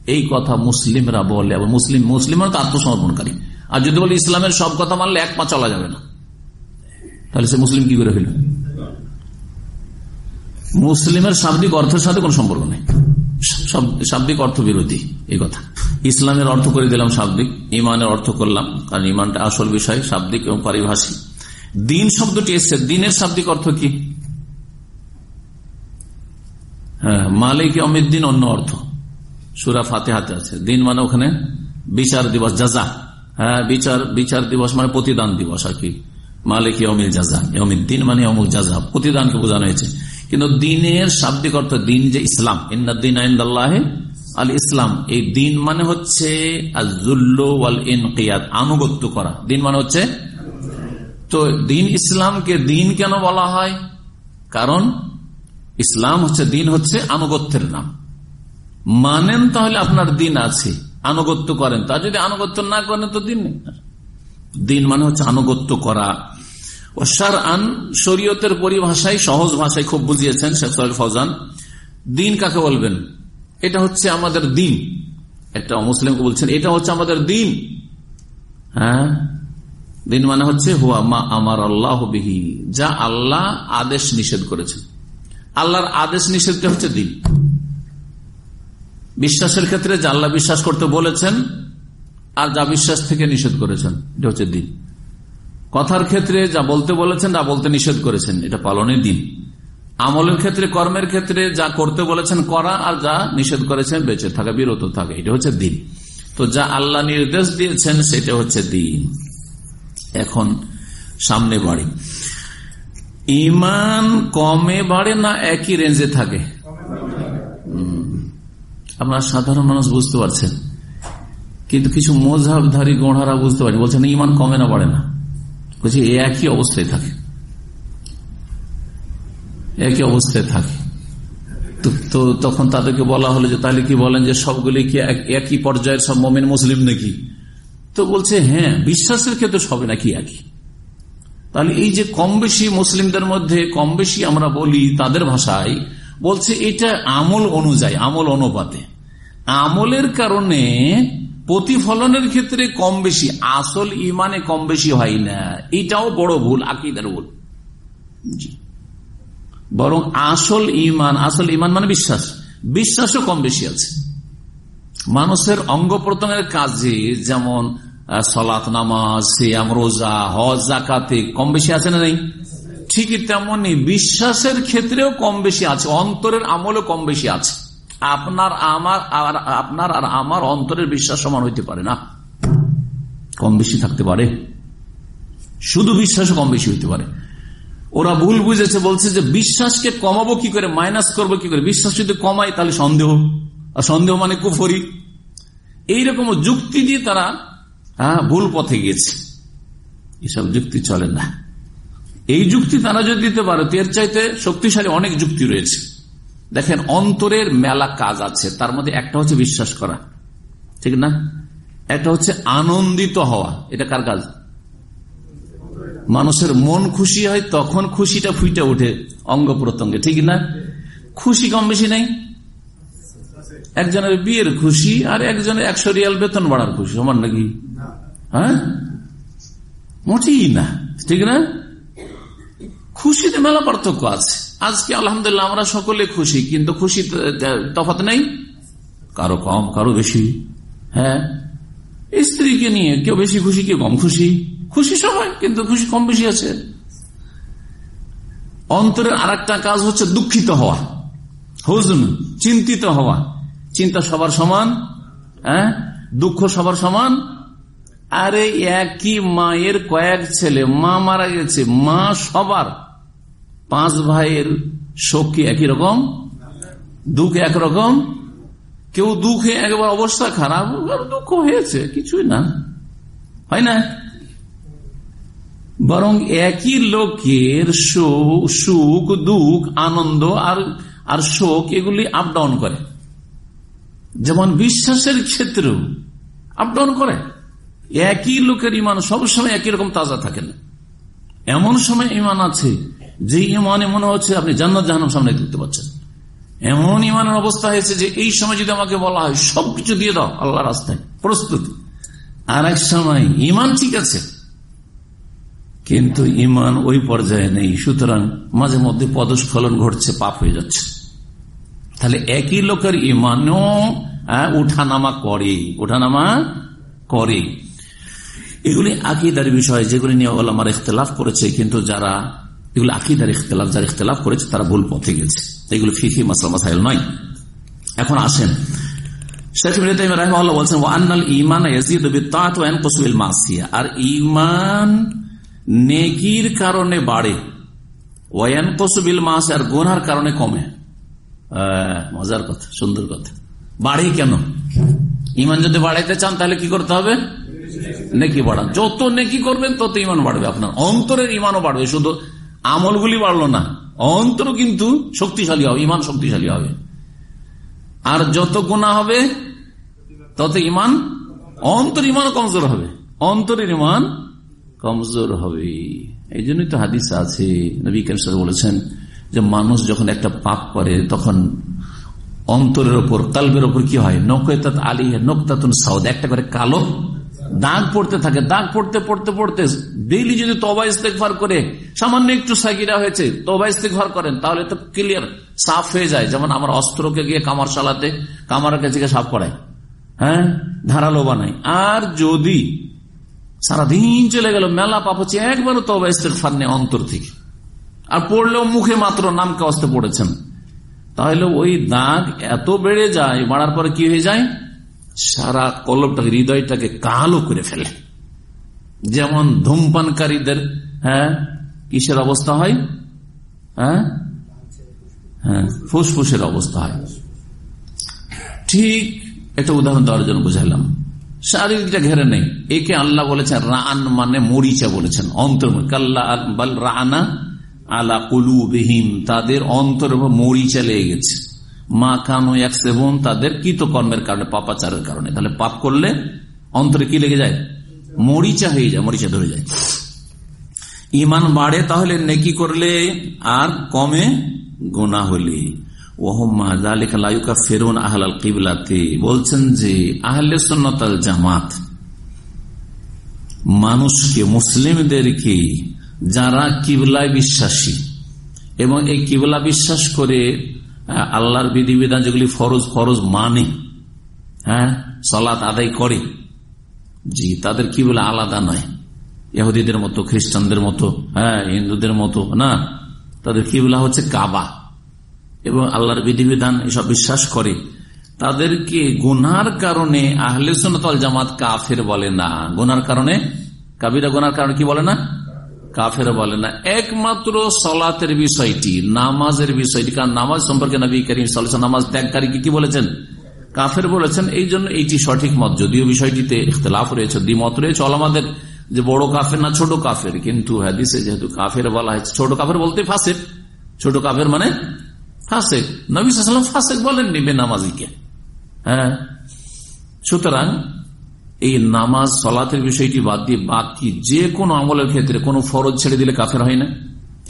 [SPEAKER 1] এই কথা মুসলিমরা বলে আবার মুসলিম মুসলিমরা তো আত্মসমর্পণকারী। আর যদি বলে ইসলামের সব কথা মানলে এক পা চলা যাবে না, তাহলে সে মুসলিম কি করে হইল? মুসলিমের শাব্দিক অর্থের সাথে কোন সম্পর্ক নেই। শাব্দিক অর্থ বিরোধী, এই কথা। ইসলামের অর্থ করে দিলাম শাব্দিক ইমানের অর্থ করলাম, কারণ ইমানটা আসল বিষয় শাব্দিক এবং পারিভাষিক দিন শব্দটি এসছে, দিনের শাব্দিক অর্থ কি? হ্যাঁ মালিক অন্য অর্থ। সুরা ফাতে হাতে আছে। দিন মানে ওখানে বিচার দিবস যাজা হ্যাঁ বিচার বিচার দিবস মানে প্রতিদান দিবস আর কি। মালিক অমিল অমিত দিন মানে অমুক যাজা প্রতিদানকে বোঝানো হয়েছে। কিন্তু দিনের শাব্দিক অর্থ দিন যে ইসলাম। ইন্দিন আল ইসলাম। এই দিন মানে হচ্ছে আনুগত্য করা। দিন মানে হচ্ছে? তো দিন ইসলামকে দিন কেন বলা হয়? কারণ ইসলাম হচ্ছে, দিন হচ্ছে আনুগত্যের নাম। মানেন তাহলে আপনার দিন আছে, আনুগত্য করেন। তা যদি আনুগত্য না করেন, তো দিন নেই। দিন মানে হচ্ছে আনুগত্য করা। ওসার আন শরীয়তের পরিভাষায়, সহজ ভাষায় খুব বুঝিয়েছেন শেখ ফজান। দিন কাকে বলবেন? এটা হচ্ছে আমাদের দিন। একটা অমুসলিমকে বলছেন, এটা হচ্ছে আমাদের দিন। হ্যাঁ? দিন মানে হচ্ছে, হুয়া মা আমার আল্লাহ বিহি, যা আল্লাহ আদেশ নিষেধ করেছেন। আল্লাহর আদেশ নিষেধটা হচ্ছে দিন। বিশ্বাসের ক্ষেত্রে যা আল্লাহ বিশ্বাস করতে বলেছেন, আর যা বিশ্বাস থেকে নিষেধ করেছেন, এটা হচ্ছে দিন। কথার ক্ষেত্রে যা বলতে বলেছেন যা বলতে নিষেধ করেছেন। এটা পালনের দিন। আমলের ক্ষেত্রে, কর্মের ক্ষেত্রে যা করতে বলেছেন, করা আর যা নিষেধ করেছেন, বেঁচে থাকা, বিরত থাকা, এটা হচ্ছে দিন। তো যা আল্লাহ নির্দেশ দিয়েছেন, সেটা হচ্ছে দিন। এখন সামনে বাড়ি। ইমান কমে বাড়ে না একই রেঞ্জে থাকে? আপনার সাধারণ মানুষ বুঝতে পারছেন। কিন্তু কিছু মোজাবধারী গোড়ারা বুঝতে পারছে বলছেন ইমান কমে না, বাড়ে না। বলছি একই অবস্থায় থাকে। একই অবস্থায় থাকে। তো তখন তাদেরকে বলা হলো যে, তাহলে কি বলেন যে, সবগুলি কি একই পর্যায়ের সব মোমেন মুসলিম নাকি? তো বলছে হ্যাঁ বিশ্বাসের ক্ষেত্রে সবে নাকি একই। তাহলে এই যে কম বেশি মুসলিমদের মধ্যে কম বেশি আমরা বলি তাদের ভাষায়, বলছে এটা আমল অনুযায়ী, আমল অনুপাতে। আমলের কারণে প্রতিফলনের ক্ষেত্রে কম বেশি, আসল ইমানে কম বেশি হয় না। এটাও বড় ভুল, আকিদার ভুল। বরং আসল ইমান আসল ইমান মানে বিশ্বাস। বিশ্বাসও কম বেশি আছে। মানুষের অঙ্গ প্রত্যঙ্গের কাজে যেমন সলাত নামাজ, সিয়াম, রোজা, হজ জাকাতে কম বেশি আছে না নেই? ঠিকই তেমনি, বিশ্বাসের ক্ষেত্রেও কম বেশি আছে, অন্তরের আমলও কম বেশি আছে। আপনার আমার আর আপনার আর আমার অন্তরের বিশ্বাস সমান হইতে পারে না। কম বেশি থাকতে পারে। শুধু বিশ্বাসও কম বেশি হইতে পারে। ওরা ভুল বুঝেছে, বলছে যে বিশ্বাসকে কমাবো কি করে, মাইনাস করব কি করে? বিশ্বাস যদি কমাই তাহলে সন্দেহ। আর সন্দেহ মানে কুফরি। এইরকম যুক্তি দিয়ে তারা হ্যাঁ ভুল পথে গিয়েছে। এসব যুক্তি চলে না। এই যুক্তি তারা যদি দিতে পারে এর চাইতে শক্তিশালী অনেক যুক্তি রয়েছে। দেখেন অন্তরের মেলা কাজ আছে, তার মধ্যে একটা হচ্ছে বিশ্বাস করা। ঠিক না? একটা হচ্ছে আনন্দিত হওয়া। এটা কার কাজ? মানুষের মন খুশি হয়, তখন খুশিটা ফুইটা উঠে অঙ্গ প্রত্যঙ্গে। ঠিক না? খুশি কম বেশি নেই। একজনের বিয়ের খুশি আর একজনের একশো রিয়াল বেতন বাড়ার খুশি, সমান নাকি? হ্যাঁ? মোটেই না। ঠিক না? খুশিতে মেলা পার্থক্য আছে। আজকে আলহামদুলিল্লাহ আমরা সকলে খুশি, কিন্তু খুশি তফাত নেই? কারও কম, কারও বেশি। হ্যাঁ? স্ত্রীকে নিয়ে কেউ বেশি খুশি, কেউ কম খুশি। খুশি সবাই, কিন্তু খুশি কম বেশি আছে। অন্তরের আর কাজ হচ্ছে দুঃখিত হওয়া। হুজন, চিন্তিত হওয়া। চিন্তা সবার সমান হ্যাঁ? দুঃখ সবার সমান। আরে একই মায়ের কয়েক ছেলে, মা মারা গেছে, মা সবার পাঁচ ভাইয়ের শোক কি একই রকম? দুঃখ একরকম কেউ দুঃখে একবার অবস্থা খারাপ দুঃখ হয়েছে, কিছুই না। হয় না? বরং একই লোকের সুখ, দুঃখ, আনন্দ আর আর শোক এগুলি আপ ডাউন করে। যেমন বিশ্বাসের ক্ষেত্রেও আপ ডাউন করে। একই লোকের ইমান সবসময় একই রকম তাজা থাকে না। এমন সময় ইমান আছে যে ইমানে মনে হচ্ছে আপনি জান্নাত জাহান সামনে দেখতে পাচ্ছেন। এমন ইমানের অবস্থা হয়েছে যে এই সময় যদি আমাকে বলা হয়, সবকিছু দিয়ে দাও আল্লাহ রাস্তায়। প্রস্তুত। আর এক সময় ইমান ঠিক আছে, কিন্তু ইমান ওই পর্যায়ে নেই। সুতরাং মাঝে মধ্যে পদস্খলন ঘটছে, পাপ হয়ে যাচ্ছে। তাহলে একই লোকের ইমানও উঠানামা করে উঠানামা করে এগুলি আকিদার বিষয়, যেগুলি নিয়ে আমার ইখতলাফ করেছে, কিন্তু যারা এগুলো আকিদার ইখতলাফ, যারা ইখতলাফ করেছে, তারা ভুল পথে গেছে। এগুলো ফিফি মাসলা, মাসাইল নয়। এখন আসেন। কসুবিল আর কারণে কমে। মজার কথা, সুন্দর কথা। বাড়ে কেন? ইমান যদি বাড়াইতে চান, তাহলে কি করতে হবে? নেকি বাড়ান। যত নেকি করবেন, তত ইমান বাড়বে। আপনার অন্তরের ইমানও বাড়বে। শুধু আমলগুলি বাড়লো না। অন্তর কিন্তু শক্তিশালী হবে ইমান শক্তিশালী হবে। আর যত গুণা হবে, তত ইমান অন্তর ইমান কমজোর হবে। অন্তরের ইমান কমজোর হবে। এই জন্যই তো হাদিস আছে, নবী বলেছেন যে মানুষ যখন একটা পাপ করে, তখন অন্তরের ওপর, কালবের ওপর কি হয়? নকেতাত আলী নকতাতুন সাউদ, একটা করে কালো দাগ পড়তে থাকে, দাগ পড়তে পড়তে পড়তে ডেইলি যদি তবা ইস্তেকভার করে, সামান্য একটু সাইকিরা হয়েছে তবা ইস্তেকভার করেন, তাহলে তো ক্লিয়ার সাফ হয়ে যায়। যেমন আমার অস্ত্রকে গিয়ে কামার চালাতে কামার কাছে সাফ করায়। হ্যাঁ? ধারালো বানাই আর যদি সারাদিন চলে গেল, মেলা পাপ হচ্ছে, একবারও তবা ইস্তেকভার নেই অন্তর থেকে। আর পড়লেও মুখে মাত্র নামকে অস্তে পড়েছেন। তাহলে ওই দাগ এত বেড়ে যায়, বাড়ার পরে কি হয়ে যায়? সারা কলবটাকে হৃদয়টাকে কালো করে ফেলে। যেমন ধূমপানকারীদের হ্যাঁ কিসের অবস্থা হয়? হ্যাঁ? হ্যাঁ ফুসফুসের অবস্থা হয়। ঠিক একটা উদাহরণ দেওয়ার জন্য বুঝাইলাম। শারীরিকটা ঘেরে নেই। একে আল্লাহ বলেছেন রান মানে মরিচা বলেছেন। অন্তর কাল্লা রানা আলা কলু বিহীন তাদের অন্তর মরিচা লেগে গেছে। মা কানো এক সেবন, তাদের কৃতকর্মের কারণে, পাপাচারের কারণে। তাহলে পাপ করলে অন্তরে কি লেগে যায়? মরিচা হয়ে যায়, মরিচা ধরে যায়। ইমান বাড়ে তাহলে নেকি করলে আর কমে গোনা হলে। বলছেন যে, আহলে জামাত, মানুষকে, মুসলিমদেরকে যারা কিবলায় বিশ্বাসী, এবং এই কিবলা বিশ্বাস করে আল্লাহর বিধিবিধান যেগুলি ফরজ ফরজ মানে হ্যাঁ সলাৎ আদায় করে। জি, তাদের কি বলে আলাদা নয়। ইহুদিদের মতো, খ্রিস্টানদের মতো হ্যাঁ হিন্দুদের মতো, না। তাদের কিবলা হচ্ছে? কাবা। এবং আল্লাহর বিধিবিধান এসব বিশ্বাস করে। তাদেরকে গুনার কারণে আহলে সোনাতল জামাত কাফের বলে না। গুনার কারণে? কাবিরা গুনার কারণে কি বলে না? কাফের বলে না, একমাত্র সলাতের বিষয়টি, নামাজের বিষয়টি, কারণ নামাজ সম্পর্কে নবী করিম নামাজ ত্যাগকারীকে কি বলেছেন? কাফের বলেছেন, এই জন্য এইটি সঠিক মত, যদিও বিষয়টিতে ইখতলাফ রয়েছে, দ্বিমত রয়েছে আমাদের যে বড় কাফের না ছোট কাফের, কিন্তু হাদিসে যেহেতু কাফের বলা হয়েছে, ছোট কাফের বলতে ফাঁসেক, ছোট কাফের মানে ফাঁসেক, নবী সাল্লাম ফাঁসেক বলেননি বেনামাজিকে হ্যাঁ? সুতরাং এই নামাজ, সলাতের বিষয়টি বাদ দিয়ে বাকি যে কোনো আমলের ক্ষেত্রে কোনো ফরজ ছেড়ে দিলে কাফের হয় না?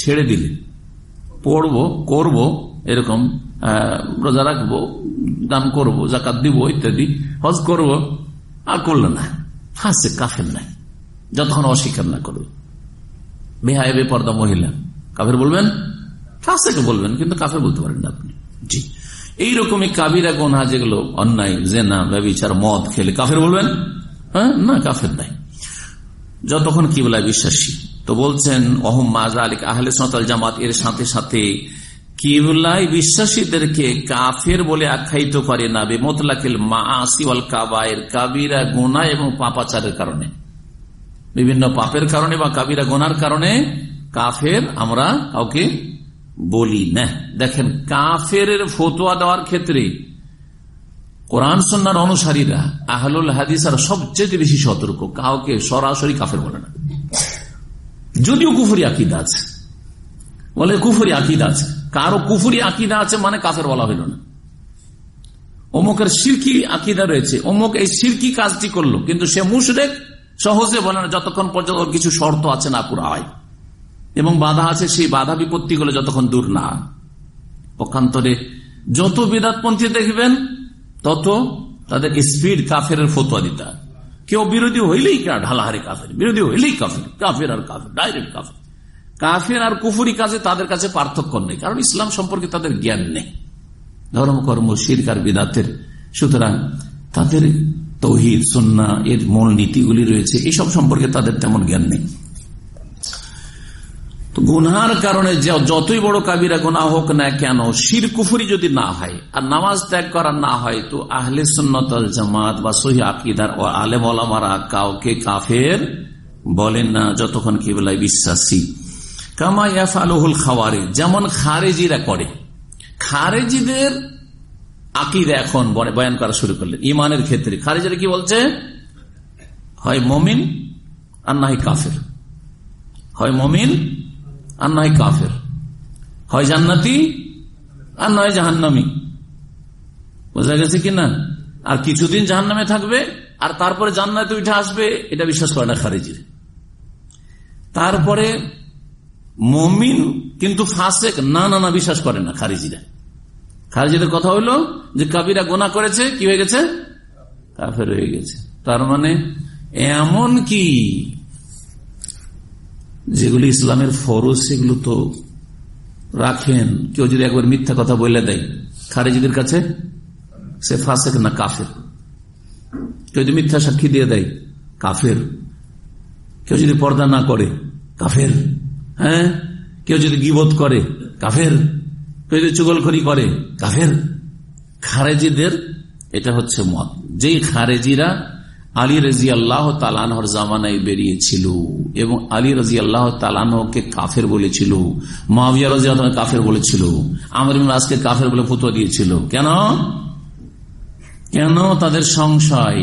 [SPEAKER 1] ছেড়ে দিলে। পড়ব, করব, এরকম রোজা রাখব, দান করব জাকাত দিব, ইত্যাদি। হজ করব, আর করল না। ফাঁসে কাফের নাই। যতক্ষণ অস্বীকার না করবে। বেহায় বেপর্দা মহিলা। কাফের বলবেন? ফাঁসেকে বলবেন, কিন্তু কাফের বলতে পারেন না আপনি। জি। এইরকমই কাবিরা গোনা, যেগুলো অন্যায়, জেনা, ব্যবচার, মদ খেলে কাফের বলবেন? হ্যাঁ? না, কাফের নাই। যতক্ষণ কিবলায় বিশ্বাসী। তো বলছেন অহম মাজ আলিক আহলে সতাল জামাত এর সাথে সাথে কিবলায় বিশ্বাসীদেরকে কাফের বলে আখ্যায়িত করে না, বেমতলাকিল মা আসিওয়াল কাবায়ের কাবিরা গোনা এবং পাপাচারের কারণে। বিভিন্ন পাপের কারণে বা কাবিরা গোনার কারণে কাফের আমরা কাউকে বলি না। দেখেন কাফের ফতোয়া দেওয়ার ক্ষেত্রে কোরআন সন্ন্যার অনুসারীরা আহলুল হাদিস আর সবচেয়ে বেশি সতর্ক, কাউকে সরাসরি কাফের বলে না। যদিও কুফুরি আকিদা আছে। বলে কুফুরি আকিদা আছে। কারও কুফুরি আকিদা আছে মানে কাফের বলা হইল না। অমুকের সিরকি আকিদা রয়েছে। অমুক এই সিরকি কাজটি করল, কিন্তু সে মুশরেক সহজে বলে না, যতক্ষণ পর্যন্ত কিছু শর্ত আছে না পুরা হয়। এবং বাধা আছে, সেই বাধা বিপত্তি গুলো যতক্ষণ দূর না পক্ষান্তরে যত বিদাতপন্থী দেখবেন তত তাদের স্পিড কাফের ফতোয়া দিতে কেউ বিরোধী হইলেই ঢালাহারি কাফের। বিরোধী হইলেই কাফের। কাফের আর কাফের ডাইরেক্ট কাফের। কাফের আর কুফুরি কাজে তাদের কাছে পার্থক্য নেই, কারণ ইসলাম সম্পর্কে তাদের জ্ঞান নেই। ধর্ম, কর্ম শিরকার বিদাতের। সুতরাং তাদের তৌহিদ সন্না এর মূল নীতিগুলি রয়েছে, এসব সম্পর্কে তাদের তেমন জ্ঞান নেই। গুনহার কারণে যতই বড় কাবিরা গুনা হোক না কেন, শির কুফুরি যদি না হয়, আর নামাজ ত্যাগ করা না হয়, তো আহলে সুন্নতল জামাত বা সহি আকিদার ও আলেম ওলামারা কাউকে কাফের বলেন না যতক্ষণ কেবলাই বিশ্বাসী। কামা ইয়াফালুহুল খাওয়ারে যেমন খারেজিরা করে। খারেজিদের আকিদা এখন বয়ান করা শুরু করলেন ইমানের ক্ষেত্রে। খারেজিরা কি বলছে? হয় মমিন আর না কাফের। হয় মমিন আর নয় কাফের। হয় জান্নাতি আর নয় জাহান্নামি। বোঝা গেছে কিনা আর কিছুদিন জাহান্নামে থাকবে আর তারপরে জান্নাতে উঠে আসবে, এটা বিশ্বাস করে না খারিজির। তারপরে মমিন কিন্তু ফাঁসেক, না না না, বিশ্বাস করে না খারিজিরা। খারিজিদের কথা হলো যে কাবিরা গোনা করেছে, কি হয়ে গেছে? কাফের হয়ে গেছে। তার মানে এমন কি যেগুলি ইসলামের ফরজ, সেগুলো তো রাখেন। কেউ যদি একবার মিথ্যা কথা বলে দেয় খারেজিদের কাছে সে ফাঁসেক না কাফের? কেউ যদি মিথ্যা সাক্ষী দিয়ে দেয়, কাফের? কেউ যদি পর্দা না করে, কাফের? হ্যাঁ? কেউ যদি গিবোধ করে, কাফের? কেউ যদি চুগলখড়ি করে, কাফের? খারেজিদের, এটা হচ্ছে মত। যেই খারেজিরা আলী রাজি আল্লাহ তালানহর জামানায় বেরিয়েছিল এবং আলী রাজি আল্লাহ তালানহকে কাফের বলেছিল মাবিয়া রাজি কাফের বলেছিল, আমর আজকে কাফের বলে ফতুয়া দিয়েছিল। কেন? কেন তাদের সংশয়?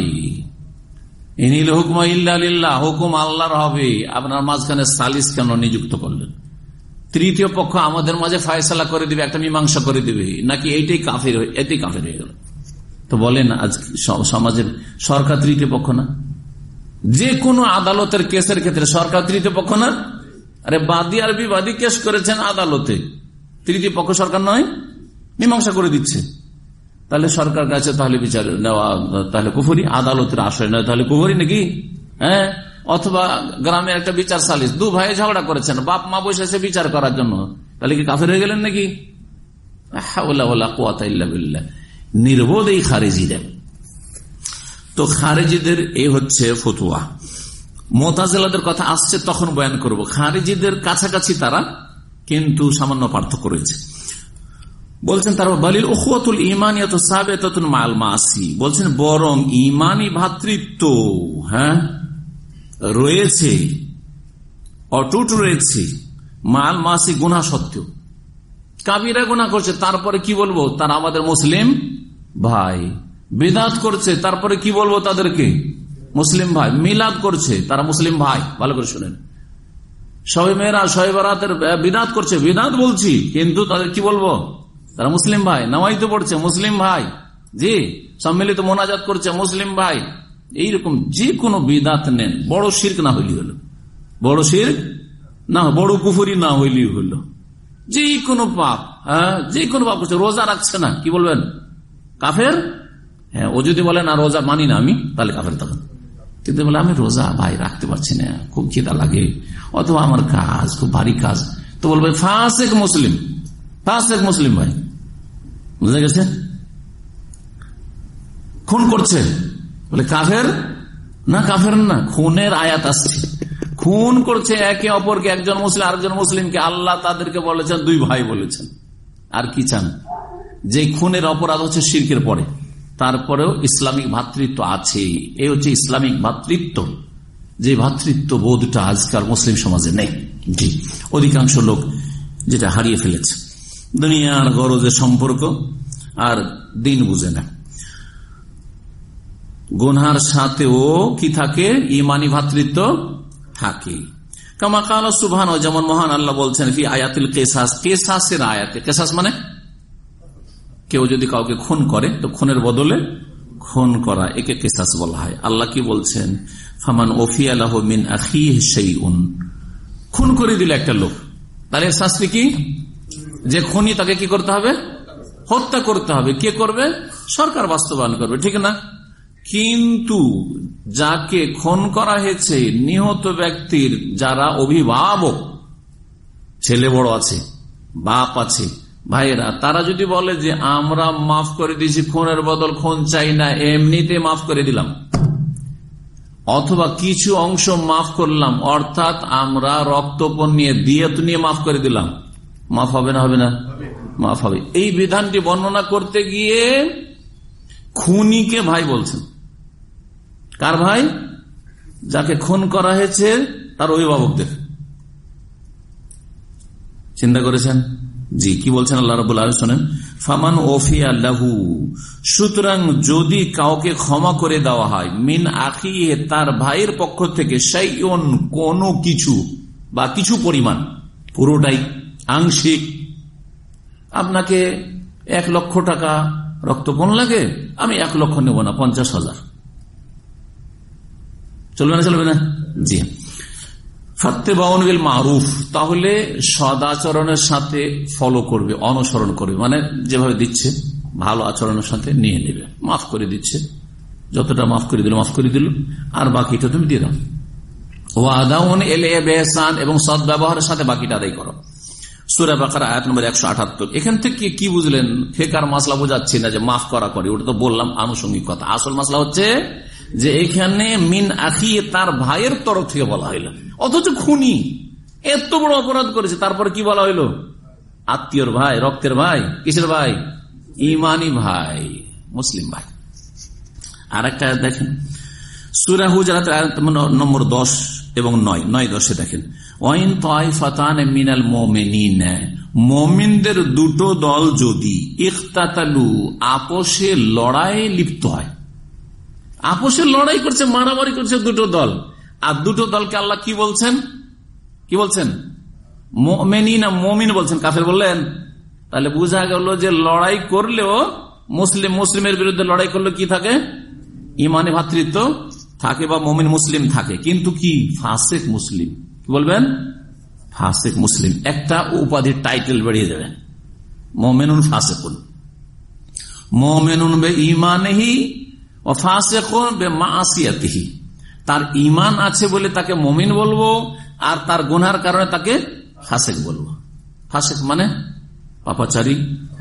[SPEAKER 1] ইনিল হুকমা ইল্লা হুকুম আল্লাহর হবে। আপনার মাঝখানে সালিস কেন নিযুক্ত করলেন? তৃতীয় পক্ষ আমাদের মাঝে ফায়সালা করে দিবে, একটা মীমাংসা করে দিবে। নাকি এইটাই কাফের এটাই কাফের হয়ে গেল? তো বলেন আজ সমাজের সরকার তৃতীয় পক্ষ না? যে কোনো আদালতের কেসের ক্ষেত্রে সরকার তৃতীয় পক্ষ না? আরে বাদী আর বিবাদী কেস করেছেন আদালতে। তৃতীয় পক্ষ সরকার নয়, মীমাংসা করে দিচ্ছে। তাহলে সরকার কাছে তাহলে বিচার নেওয়া, তাহলে কুফুরি, আদালতের আশ্রয় নেওয়া তাহলে কুফুরি নাকি? হ্যাঁ? অথবা গ্রামের একটা বিচার সালিস দু ভাই ঝগড়া করেছেন, বাপ মা বসে বিচার করার জন্য। তাহলে কি কাফের হয়ে গেলেন নাকি? নির্বোধ এই খারেজিদের। তো খারেজিদের এ হচ্ছে ফতুয়া। মোতাজেলাদের কথা আসছে, তখন বয়ান করব। খারেজিদের কাছাকাছি তারা কিন্তু সামান্য পার্থক্য রয়েছে। বলছেন, তার বালিল ওখুয়াতুল ইমানিয়াত সাবেতাতুন মাল মাসি বলছেন, বরং ইমানি ভাতৃত্ব হ্যাঁ রয়েছে, অটুট রয়েছে। মাল মাসি গুণা সত্ত্বেও। কাবিরা গুণা করছে, তারপরে কি বলব? তারা আমাদের মুসলিম ভাই। বিদাত করছে, তারপরে কি বলব তাদেরকে? মুসলিম ভাই। মিলাদ করছে, তারা মুসলিম ভাই। ভালো করে শুনেন। সবে মেয়েরা, সবে বারাতের বিদাত করছে। বিদাত বলছি, কিন্তু তাদের কি বলব? তারা মুসলিম ভাই। নামাইতে পড়ছে, মুসলিম ভাই। জি, সম্মিলিত মোনাজাত করছে, মুসলিম ভাই। এইরকম যে কোনো বিদাত নেন। বড় শির্ক না হইলি হলো। বড় শির্ক না, বড় কুফুরি না হইলি হলো। যে কোনো পাপ হ্যাঁ? যে কোনো পাপ করছে, রোজা রাখছে না, কি বলবেন? কাফের? হ্যাঁ ও যদি বলে, না, রোজা মানি না আমি, তাহলে কাফের তখন। কিন্তু বলে, আমি রোজা ভাই রাখতে পারছি না, খুব খিদা লাগে, অথবা আমার কাজ, খুব ভারী কাজ। তো বলবে, ফাঁসেক মুসলিম ফাঁসেক মুসলিম ভাই। বুঝা গেছে? খুন করছে। বলে, কাফের? না কাফের না, খুনের আয়াত আসছে। খুন করছে একে অপরকে, একজন মুসলিম, আরেকজন মুসলিমকে, আল্লাহ তাদেরকে বলেছেন, দুই ভাই বলেছেন। আর কি চান? যে খুনের অপরাধ হচ্ছে শির্কের পরে। তারপরেও ইসলামিক ভাতৃত্ব আছে। এই হচ্ছে ইসলামিক ভাতৃত্ব। যে ভাতৃত্ব বোধটা আজকাল মুসলিম সমাজে নেই। জি। অধিকাংশ লোক যেটা হারিয়ে ফেলেছে। দুনিয়ার গরজের সম্পর্ক আর দিন বুঝে না। গুনহার সাথেও কি থাকে? ইমানি ভাতৃত্ব থাকে। কামা কাল সুভান যেমন মহান আল্লাহ বলছেন আয়াতিল কেসাস, কেসাসের আয়াতে। কেসাস মানে? কেউ যদি কাউকে খুন করে, তো খুনের বদলে খুন করা, একে কেসাস বলা হয়। আল্লাহ কি বলছেন? ফামান ওফি আল্লাহ মিন আখি সেই উন খুন করে দিল একটা লোক। তাহলে শাস্তি কি? যে খুনি তাকে কি করতে হবে? হত্যা করতে হবে। কে করবে? সরকার বাস্তবায়ন করবে। ঠিক না? কিন্তু যাকে খুন করা হয়েছে, নিহত ব্যক্তির যারা অভিভাবক, ছেলে বড় আছে, বাপ আছে, ভাইয়েরা, তারা যদি বলে যে আমরা মাফ করে দিয়েছি, খুনের বদল খুন চাই না, এমনিতে মাফ করে দিলাম। অথবা কিছু অংশ মাফ করলাম, অর্থাৎ আমরা রক্তপণ নিয়ে দিয়ে নিয়ে মাফ করে দিলাম। মাফ হবে না হবে না? মাফ হবে। এই বিধানটি বর্ণনা করতে গিয়ে খুনিকে ভাই বলছেন। কার ভাই? যাকে খুন করা হয়েছে, তার অভিভাবকদের। চিন্তা করেছেন? জি, কি বলছেন আল্লাহ রবুল্লাহ শোনেন, ফামান ওফি আল্লাহু সুতরাং যদি কাউকে ক্ষমা করে দেওয়া হয়, মিন আখি তার ভাইয়ের পক্ষ থেকে সেই কোনো কিছু বা কিছু পরিমাণ, পুরোটাই আংশিক, আপনাকে এক লক্ষ টাকা রক্তপণ লাগে, আমি এক লক্ষ নেব না, পঞ্চাশ হাজার। চলবে না চলবে না? জি। ফাত্তে বাউনবিল মারুফ, তাহলে সদাচরণের সাথে ফলো করবে, অনুসরণ করবে মানে যেভাবে দিচ্ছে, ভালো আচরণের সাথে নিয়ে নেবে। মাফ করে দিচ্ছে, যতটা মাফ করে দিল, মাফ করে দিল, আর বাকিটা তুমি দিয়ে দাও। ও আদাউন এলে বেহসান এবং সদ ব্যবহারের সাথে বাকিটা আদায় করো। সুরা বাকার, আয়াত নম্বর একশো আঠাত্তর এখান থেকে কি বুঝলেন? ফেকার মাসলা বোঝাচ্ছি না যে মাফ করা করে, ওটা তো বললাম আনুষঙ্গিক কথা। আসল মাসলা হচ্ছে যে এখানে মিন আখি তার ভাইয়ের তরফ থেকে বলা হইল। অথচ খুনি এত বড় অপরাধ করেছে, তারপরে কি বলা হইল? আত্মীয়র ভাই, রক্তের ভাই, কিসের ভাই? ইমানি ভাই, মুসলিম ভাই। আর একটা দেখেন। সুরা হুজরাত নম্বর দশ এবং নয়। নয় দশে দেখেন, ওয়াইন তাইফাতান মিনাল মোমেনিন মোমিনদের দুটো দল যদি ইখতাতালু আপোষে লড়াই লিপ্ত হয় আপোষে লড়াই করছে, মারামারি করছে দুটো দল। আর দুটো দলকে আল্লাহ কি বলছেন? কি বলছেন? মোমেনি না মমিন বলছেন। কাফের বললেন, তাহলে বোঝা গেল যে লড়াই করলেও মুসলিম, মুসলিমের বিরুদ্ধে লড়াই করলে কি থাকে? ইমানে ভাতৃত্ব থাকে বা মমিন মুসলিম থাকে। কিন্তু কি? ফাসেক মুসলিম। কি বলবেন? ফাসেক মুসলিম। একটা উপাধির টাইটেল বেরিয়ে যাবে। মোমেনুন ফাসেকুন। মোমেনুন বে ইমানহি তার ইমান আছে বলে তাকে মমিন বলব, আর তার গুনার কারণে তাকে ফাসেক বলব। ফাসেক মানে পাপাচারী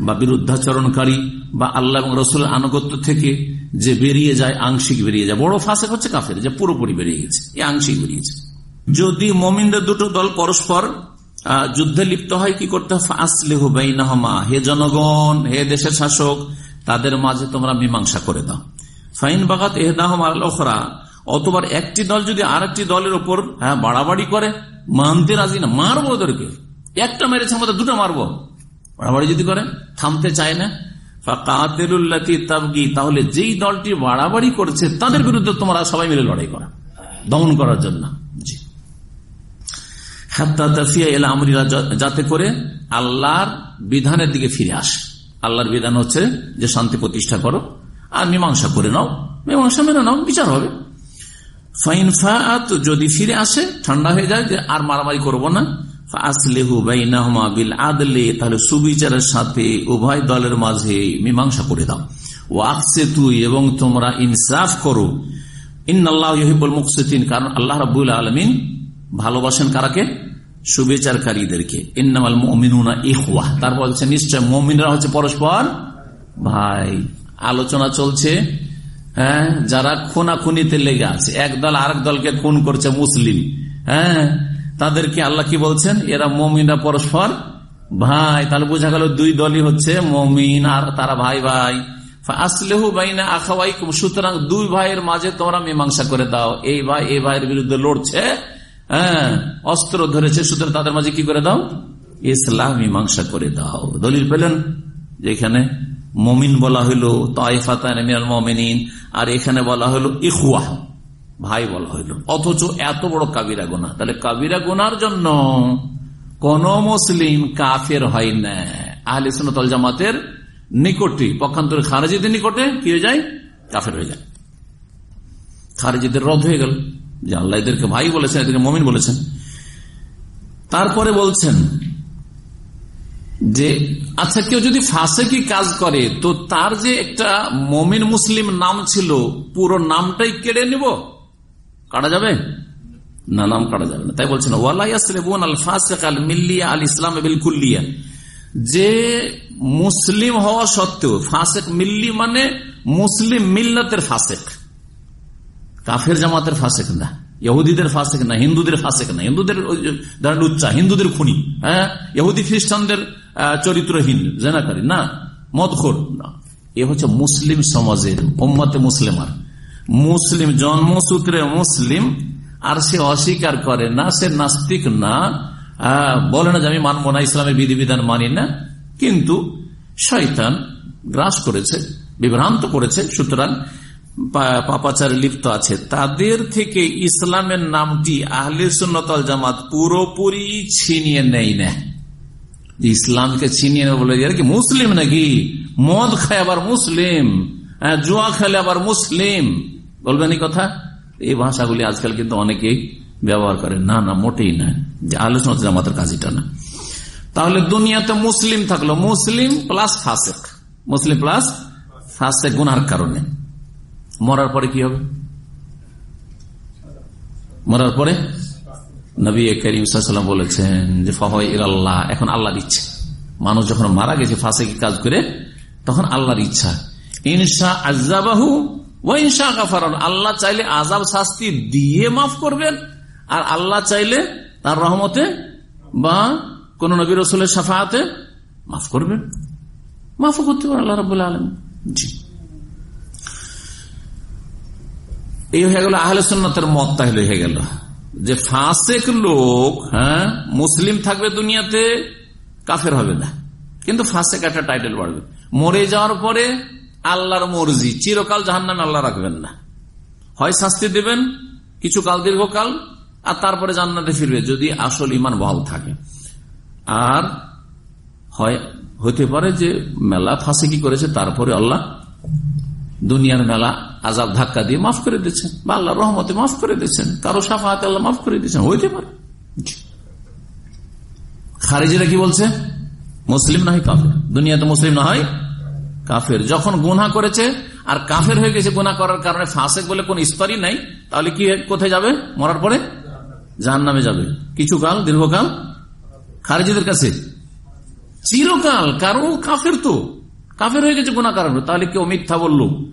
[SPEAKER 1] বা বিরুদ্ধাচরণকারী বা আল্লাহ এবং রসুল আনুগত্য থেকে যে বেরিয়ে যায়, আংশিক বেরিয়ে যায়। বড় ফাঁসেক হচ্ছে কাফের, যে পুরোপুরি বেরিয়ে গেছে এই আংশিক বেরিয়েছে যদি মমিনদের দুটো দল পরস্পর যুদ্ধে লিপ্ত হয়, কি করতে আসলে হুবাইনাহমা হে জনগণ, হে দেশের শাসক, তাদের মাঝে তোমরা মীমাংসা করে দাও। ফাইন বাগাত এহদাহম আলখরা অতবার একটি দল যদি আর একটি দলের উপর হ্যাঁ বাড়াবাড়ি করে, মানতে রাজি না, মারবো ওদেরকে। একটা মেরেছে, আমাদের দুটো মারবো। বাড়াবাড়ি যদি করে, থামতে চায় না। তাহলে যেই দলটি বাড়াবাড়ি করছে, তাদের বিরুদ্ধে তোমরা সবাই মিলে লড়াই করা। দমন করার জন্য। যাতে করে আল্লাহর বিধানের দিকে ফিরে আসে। আল্লাহর বিধান হচ্ছে যে শান্তি প্রতিষ্ঠা করো। আর মীমাংসা করে নাও, মীমাংসা মেনে নাও, বিচার হবে। ফাইন যদি ফিরে আসে, ঠান্ডা হয়ে যায় যে আর মারামারি করব না। তাহলে সুবিচারের সাথে উভয় দলের মাঝে মীমাংসা করে দাও। তুই এবং তোমরা করো। কারণ ভালোবাসেন কারাকে? সুবিচারকারীদেরকে। ইন্নামাল মমিনুনা ইহুয়া তারপর বলছে, নিশ্চয় মমিনরা হচ্ছে পরস্পর ভাই। আলোচনা চলছে হ্যাঁ যারা খুনাখুনিতে লেগে আছে, এক দল আরেক দলকে খুন করছে মুসলিম হ্যাঁ তাদেরকে আল্লাহ কি বলছেন? এরা মমিনা পরস্পর ভাই। তাহলে বোঝা গেল দুই দলই হচ্ছে মমিন আর তারা ভাই ভাই। আসলেহু বাইনা আখাওয়াই সুতরাং দুই ভাইয়ের মাঝে তোমরা মীমাংসা করে দাও। এই ভাই, এই ভাইয়ের বিরুদ্ধে লড়ছে হ্যাঁ অস্ত্র ধরেছে, সুতরাং তাদের মাঝে কি করে দাও? ইসলাম মীমাংসা করে দাও। দলিল পেলেন যেখানে মমিন বলা হইল তাইফাতান আর এখানে বলা হলো ইহুয়া ভাই বলা হইল। অথচ এত বড় কাবিরা গোনা তাহলে কাবিরা গোনার জন্য কোন মুসলিম কাফের হয় না। আহলে সুনতল জামাতের নিকটে, পক্ষান্তরে খারেজিদের নিকটে কি হয়ে যায়? কাফের হয়ে যায়। খারেজিদের রদ হয়ে গেল। যে আল্লাহ এদেরকে ভাই বলেছেন, এদেরকে মমিন বলেছেন। তারপরে বলছেন যে আচ্ছা কেউ যদি ফাঁসে কি কাজ করে, তো তার যে একটা মমিন মুসলিম নাম ছিল, পুরো নামটাই কেড়ে নিব? কাটা যাবে? না, নাম কাটা যাবে না। তাই বলছেন ওয়ালাইয়াসলেবুন আল ফাসেক আল মিল্লিয়া আল ইসলাম কুল্লিয়া যে মুসলিম হওয়া সত্ত্বেও, ফাসেক মিল্লি মানে মুসলিম মিল্লাতের ফাসেক। কাফের জামাতের ফাসেক না, ইহুদিদের ফাঁসেক না, হিন্দুদের ফাসেক না। হিন্দুদের উচ্চা, হিন্দুদের খুনি হ্যাঁ? ইহুদি খ্রিস্টানদের চরিত্রহীন, জেনাকারী। না, মদখোর না। এ হচ্ছে মুসলিম সমাজের ওম্মাতে মুসলিমার। মুসলিম জন্মসূত্রে মুসলিম, আর সে অস্বীকার করে না, সে নাস্তিক না। বলে না যে আমি মানবো না, ইসলামের বিধিবিধান মানি না। কিন্তু শয়তান গ্রাস করেছে, বিভ্রান্ত করেছে, সুতরাং পাপাচারে লিপ্ত আছে। তাদের থেকে ইসলামের নামটি আহলে সুন্নতল জামাত পুরোপুরি ছিনিয়ে নেয় না। ইসলামকে ছিনিয়ে নেবে বলে কি মুসলিম নাকি? মদ খায় আবার মুসলিম। জুয়া খেলে আবার মুসলিম। বলবেন এই কথা? এই ভাষাগুলি আজকাল কিন্তু অনেকেই ব্যবহার করে না না, মোটেই না। যে আলোচনা জামাতের কাজটা না। তাহলে দুনিয়াতে মুসলিম থাকল। মুসলিম প্লাস ফাসেক। মুসলিম প্লাস ফাসেক গুনার কারণে। মরার পরে কি হবে? মরার পরে নবী করিম বলেছেন যে ফহই আল্লাহ এখন আল্লাহর ইচ্ছা। মানুষ যখন মারা গেছে ফাঁসে কাজ করে, তখন আল্লাহর ইচ্ছা। ইনসা আজাবাহু ও গাফারন আল্লাহ চাইলে আজাব শাস্তি দিয়ে মাফ করবেন, আর আল্লাহ চাইলে তার রহমতে বা কোন নবী রসুলের সাফাতে মাফ করবেন। মাফও করতে পারে আল্লাহ রব আলম জি। এই হয়ে গেল আহলে সন্ন্যতের মত, তাহলে হয়ে গেল। যে ফাঁসেক লোক হ্যাঁ মুসলিম থাকবে দুনিয়াতে, কাফের হবে না। কিন্তু ফাঁসেক একটা টাইটেল বাড়বে। মরে যাওয়ার পরে আল্লাহর মর্জি, চিরকাল জাহান নামে আল্লাহ রাখবেন না। হয় শাস্তি দেবেন, কিছু কাল, দীর্ঘকাল, আর তারপরে জান্নাতে ফিরবে, যদি আসল ইমান বহাল থাকে। আর হয় হতে পারে যে মেলা ফাঁসে কি করেছে, তারপরে আল্লাহ দুনিয়ার মেলা আজাব ধাক্কা দিয়ে মাফ করে দিচ্ছেন বা আল্লাহ রহমতে মাফ করে দিচ্ছেন কারও সাফাহাতে আল্লাহ মাফ করে দিচ্ছেন হইতে পারে। খারিজিরা কি বলছে? মুসলিম না হয় কাফের। দুনিয়াতে মুসলিম না হয় কাফের। যখন গুনা করেছে আর কাফের হয়ে গেছে গুনা করার কারণে ফাঁসে বলে কোন স্তরই নাই তাহলে কি কোথায় যাবে? মরার পরে? জাহান নামে যাবে। কিছু কাল দীর্ঘকাল? খারিজিদের কাছে? চিরকাল। কারও কাফের তো। কাফের হয়ে গেছে গুণা কারণ তাহলে কেউ মিথ্যা বলল।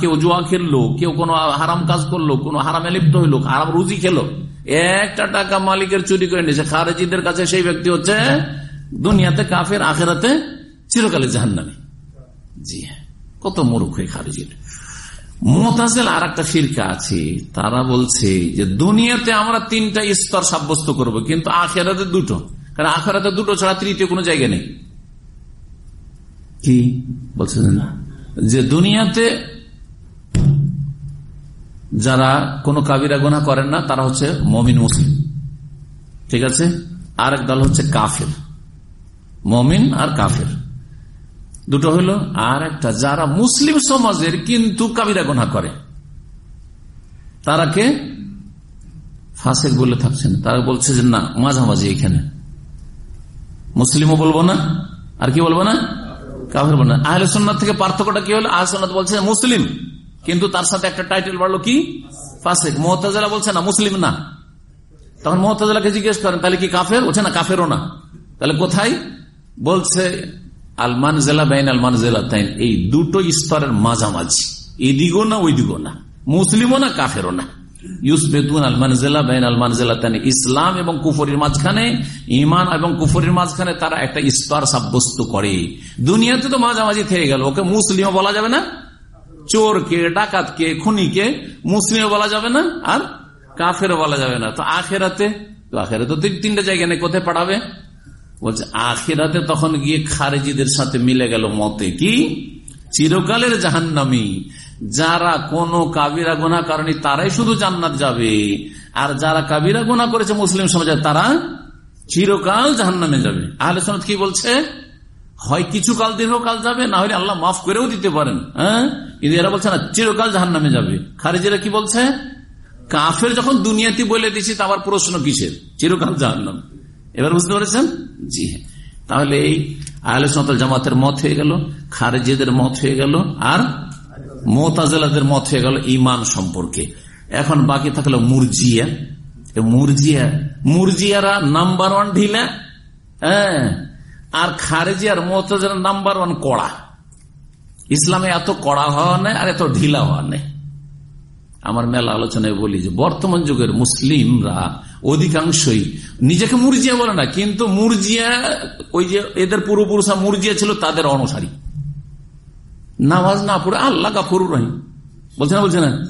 [SPEAKER 1] কেউ জোয়া খেললো, কেউ কোনো হারাম কাজ করল, কোনো হারামে লিপ্ত হইল, হারাম রুজি খেলো। একটা টাকা মালিকের চুরি করে নিয়েছে। খারেজিদের কাছে সেই ব্যক্তি হচ্ছে দুনিয়াতে কাফের, আখেরাতে চিরকালে জাহান্নামে। জি হ্যাঁ কত মূর্খ খারেজির। মোতাজেল আর একটা ফিরকা আছে, তারা বলছে যে দুনিয়াতে আমরা তিনটা স্তর সাব্যস্ত করব, কিন্তু আখেরাতে দুটো। কারণ আখেরাতে দুটো ছাড়া তৃতীয় কোনো জায়গা নেই। কি? বলছেন যে দুনিয়াতে যারা কোনো কাবিরা গোনা করেন না, তারা হচ্ছে মমিন মুসলিম। ঠিক আছে? আর এক দল হচ্ছে কাফের। মমিন আর কাফের। দুটো হইল আর একটা যারা মুসলিম সমাজের কিন্তু কাবিরা গোনা করে। তারা কে? ফাঁসেক বলে থাকছেন। তারা বলছে যে না, মাঝামাঝি এখানে। মুসলিমও বলব না? আর কি বলব না? কাফের বলব না। আহলে সন্ন্যত থেকে পার্থক্যটা কি হলো? আহ সন্ন্যত বলছে মুসলিম। কিন্তু তার সাথে একটা টাইটেল বাড়লো কি? ফাসেক। মোহতাজা বলছে, না, মুসলিম না। তখন মোহতাজাকে জিজ্ঞেস করেন, তাহলে কি কাফের? বলছে, না, কাফেরও না। তাহলে কোথায়? বলছে আলমান জেলা বেন আলমান জেলা তাই এই দুটো স্তরের মাঝামাঝি। এদিকও না ওই দিকও না। মুসলিমও না, কাফেরও না। ইসলাম এবং কুফরির মাঝখানে ইমান এবং কুফরির মাঝখানে তারা একটা স্তর সাব্যস্ত করে। দুনিয়াতে তো মাঝামাঝি থেকে গেল। ওকে মুসলিমও বলা যাবে না? চোরকে ডাকাতকে খুনিকে মুসলিমও বলা যাবে না আর কাফেরও বলা যাবে না। তো আখেরাতে আখেরা তো তিনটা জায়গা নেই কোথায় পাঠাবে? বলছে, আখেরাতে তখন গিয়ে খারেজিদের সাথে মিলে গেল মতে কি? চিরকালের জাহান্নামি। যারা কোন কাবিরা গোনা কারণে তারাই শুধু জান্নাত যাবে। আর যারা কাবিরা গোনা করেছে মুসলিম সমাজে তারা চিরকাল জাহান্নামে যাবে। আহলে সনদ কি বলছে? হয় কিছু কাল দীর্ঘকাল যাবে, না হলে আল্লাহ মাফ করেও দিতে পারেন। হ্যাঁ? কিন্তু এরা বলছে না, চিরকাল জাহান নামে যাবে। খারিজেরা কি বলছে? কাফের যখন দুনিয়াতে বলে দিচ্ছি আবার প্রশ্ন কিসের? চিরকাল জাহান নাম এবার বুঝতে পেরেছেন? জি হ্যাঁ। তাহলে এই আহলে সন্তল জামাতের মত হয়ে গেল, খারেজিদের মত হয়ে গেল, আর মোতাজেলাদের মত হয়ে গেল ইমান সম্পর্কে। এখন বাকি থাকল মুরজিয়া। মুরজিয়া, মুরজিয়ারা নাম্বার ওয়ান ঢিলা হ্যাঁ। আর খারেজি আর মোতাজের নাম্বার ওয়ান কড়া। ইসলামে এত কড়া হওয়া নেই আর এত ঢিলা হওয়া নেই। আমার মেলা আলোচনায় বলি যে, বর্তমান যুগের মুসলিমরা অধিকাংশই নিজেকে মুরজিয়া বলে না, কিন্তু মুরজিয়া, ওই যে এদের পূর্বপুরুষা মুরজিয়া ছিল, তাদের অনুসারী। নামাজ না পড়ে আল্লাহ গাফুর রহিম। বলছে না বলছে না?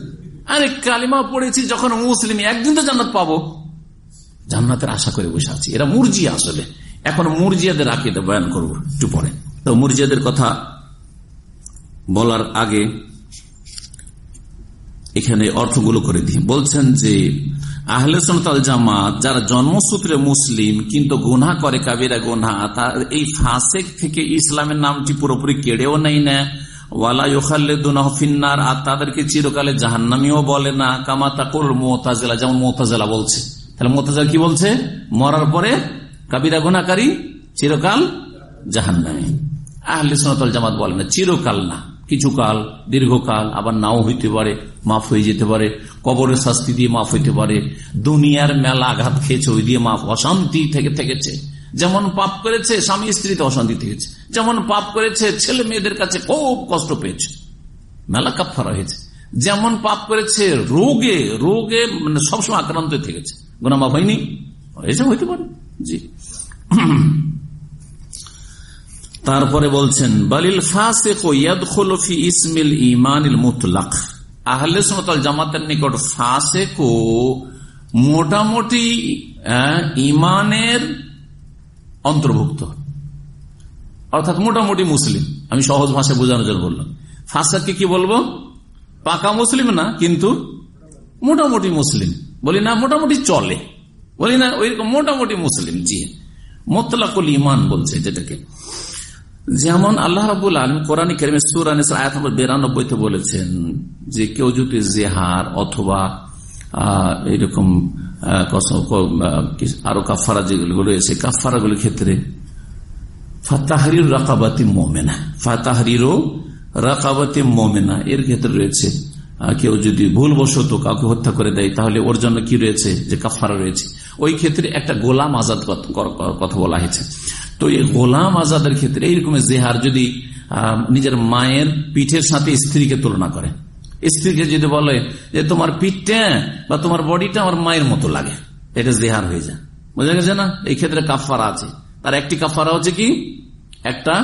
[SPEAKER 1] আরে কালিমা পড়েছি, যখন মুসলিম, একদিন তো জান্নাত পাবো। জান্নাতের আশা করে বসে আছি। এরা মুরজিয়া আসলে। এখন মুরজিয়াদের আকিদে বয়ান করব, একটু পরে। তো মুরজিয়াদের কথা বলার আগে এখানে অর্থগুলো করে দিই। বলছেন যে, আহলে সন্তাল জামাত যারা জন্মসূত্রে মুসলিম, কিন্তু গুনা করে কাবিরা গুনা তার এই ফাঁসেক থেকে ইসলামের নামটি পুরোপুরি কেড়েও নেই না। ওয়ালা ইউখাল্লিদুনাহু ফিন্নার, আর তাদেরকে চিরকালে জাহান্নামীও বলে না। কামা তাকুল মুতাজিলা, যেমন মুতাজিলা বলছে। তাহলে মুতাজিলা কি বলছে? মরার পরে কাবিরা গুনাহকারী চিরকাল জাহান্নামী। আহলে সুন্নাত জামাত বলে না, চিরকাল না। কিছু কাল দীর্ঘকাল আবার নাও হইতে পারে, মাফ হয়ে যেতে পারে, কবরের শাস্তি দিয়ে মাফ হইতে পারে, দুনিয়ার মেলা আঘাত খেয়েছে, ওই দিয়ে মাফ, অশান্তি থেকে থেকেছে। যেমন পাপ করেছে, স্বামী স্ত্রীতে অশান্তি থেকেছে। যেমন পাপ করেছে, ছেলে মেয়েদের কাছে খুব কষ্ট পেয়েছে। মেলা কাপড় হয়েছে। যেমন পাপ করেছে, রোগে রোগে মানে সবসময় আক্রান্ত থেকেছে। গুনা মাফ হয়নি? হয়েছে, হইতে পারে। জি। তারপরে বলছেন, বালিল ফাসেকি ইসমিল ইমানিল মুতলাক। আহলে সমতল জামাতের নিকট ফাসেকো মোটামুটি ইমানের অন্তর্ভুক্ত। অর্থাৎ মোটামুটি মুসলিম। আমি সহজ ভাষায় বোঝানোর জন্য বললাম। ফাঁসাকে কি বলব? পাকা মুসলিম না, কিন্তু মোটামুটি মুসলিম। বলি, না, মোটামুটি চলে। বলি, না, ওই মোটামুটি মুসলিম, জি। মোতলাকুল ইমান বলছে যেটাকে। যেমন আল্লাহ রাবুল আলম কোরআন নম্বর বিরানব্বইতে বলেছেন যে কেউ যদি জেহার অথবা এরকম আরও কাফারা যেগুলো রয়েছে কাফারাগুলির ক্ষেত্রে ফাতাহরির রাকাবাতি মোমেনা ফাতাহরিরও রাকাবাতি মোমেনা, এর ক্ষেত্রে রয়েছে কেউ যদি ভুলবশত কাউকে হত্যা করে দেয়, তাহলে ওর জন্য কি রয়েছে? যে কাফারা রয়েছে। ওই ক্ষেত্রে একটা গোলাম আজাদ কথা বলা হয়েছে। তো এই গোলাম আজাদের ক্ষেত্রে এইরকম জেহার যদি নিজের মায়ের পিঠের সাথে স্ত্রীকে তুলনা করে। স্ত্রীকে যদি বলে যে তোমার পিঠটা বা তোমার বডিটা আমার মায়ের মতো লাগে, এটা জেহার হয়ে যায়। বোঝা গেছে না? এই ক্ষেত্রে কাফারা আছে। তার একটি কাফারা হচ্ছে কি? একটা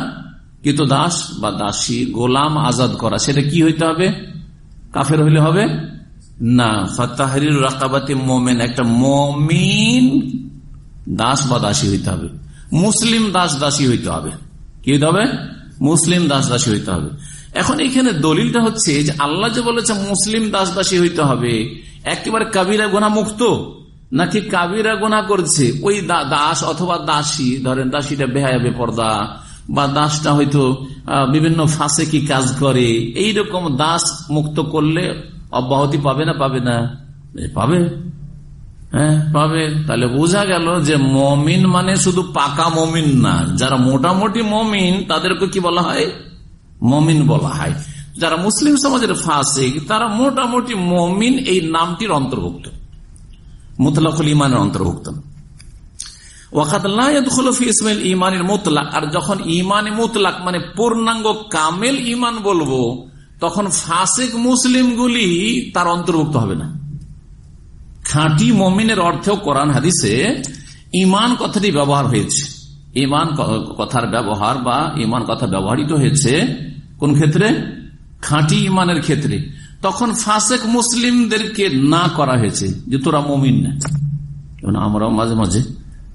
[SPEAKER 1] কিত দাস বা দাসী গোলাম আজাদ করা। সেটা কি হইতে হবে? কাফের হইলে হবে? না। ফাতাহরির রাকাবাতি মোমেন, একটা মমিন দাস বা দাসী হইতে হবে। মুসলিম দাস দাসী হইতে হবে। কি হইতে হবে? মুসলিম দাস দাসী হইতে হবে। এখন এখানে দলিলটা হচ্ছে যে আল্লাহ যে বলেছে মুসলিম দাস দাসী হইতে হবে, একেবারে কাবিরা গোনা মুক্ত? নাকি কাবিরা গোনা করছে? ওই দাস অথবা দাসী, ধরেন দাসীটা বেহায়া, বেপর্দা, বা দাসটা হয়তো বিভিন্ন ফাঁসে কি কাজ করে এই রকম দাস মুক্ত করলে অব্যাহতি পাবে না পাবে না? পাবে। হ্যাঁ পাবে। তাহলে বোঝা গেল যে মমিন মানে শুধু পাকা মমিন না। যারা মোটামুটি মমিন, তাদেরকে কি বলা হয়? মমিন বলা হয়। যারা মুসলিম সমাজের ফাঁসিক, তারা মোটামুটি মমিন এই নামটির অন্তর্ভুক্ত। মুতলাকুল ইমানের অন্তর্ভুক্ত। ইমানের মুতলাক। আর যখন ইমানে মুতলাক মানে পূর্ণাঙ্গ কামেল ইমান বলব, তখন ফাসেক মুসলিমগুলি তার অন্তর্ভুক্ত হবে না। খাঁটি মমিনের অর্থেও কোরআন হাদিসে ইমান কথাটি ব্যবহার হয়েছে। ইমান কথার ব্যবহার বা ইমান কথা ব্যবহৃত হয়েছে কোন ক্ষেত্রে? খাঁটি ইমানের ক্ষেত্রে। তখন ফাসেক মুসলিমদেরকে না করা হয়েছে যে তোরা মমিন না। আমরাও মাঝে মাঝে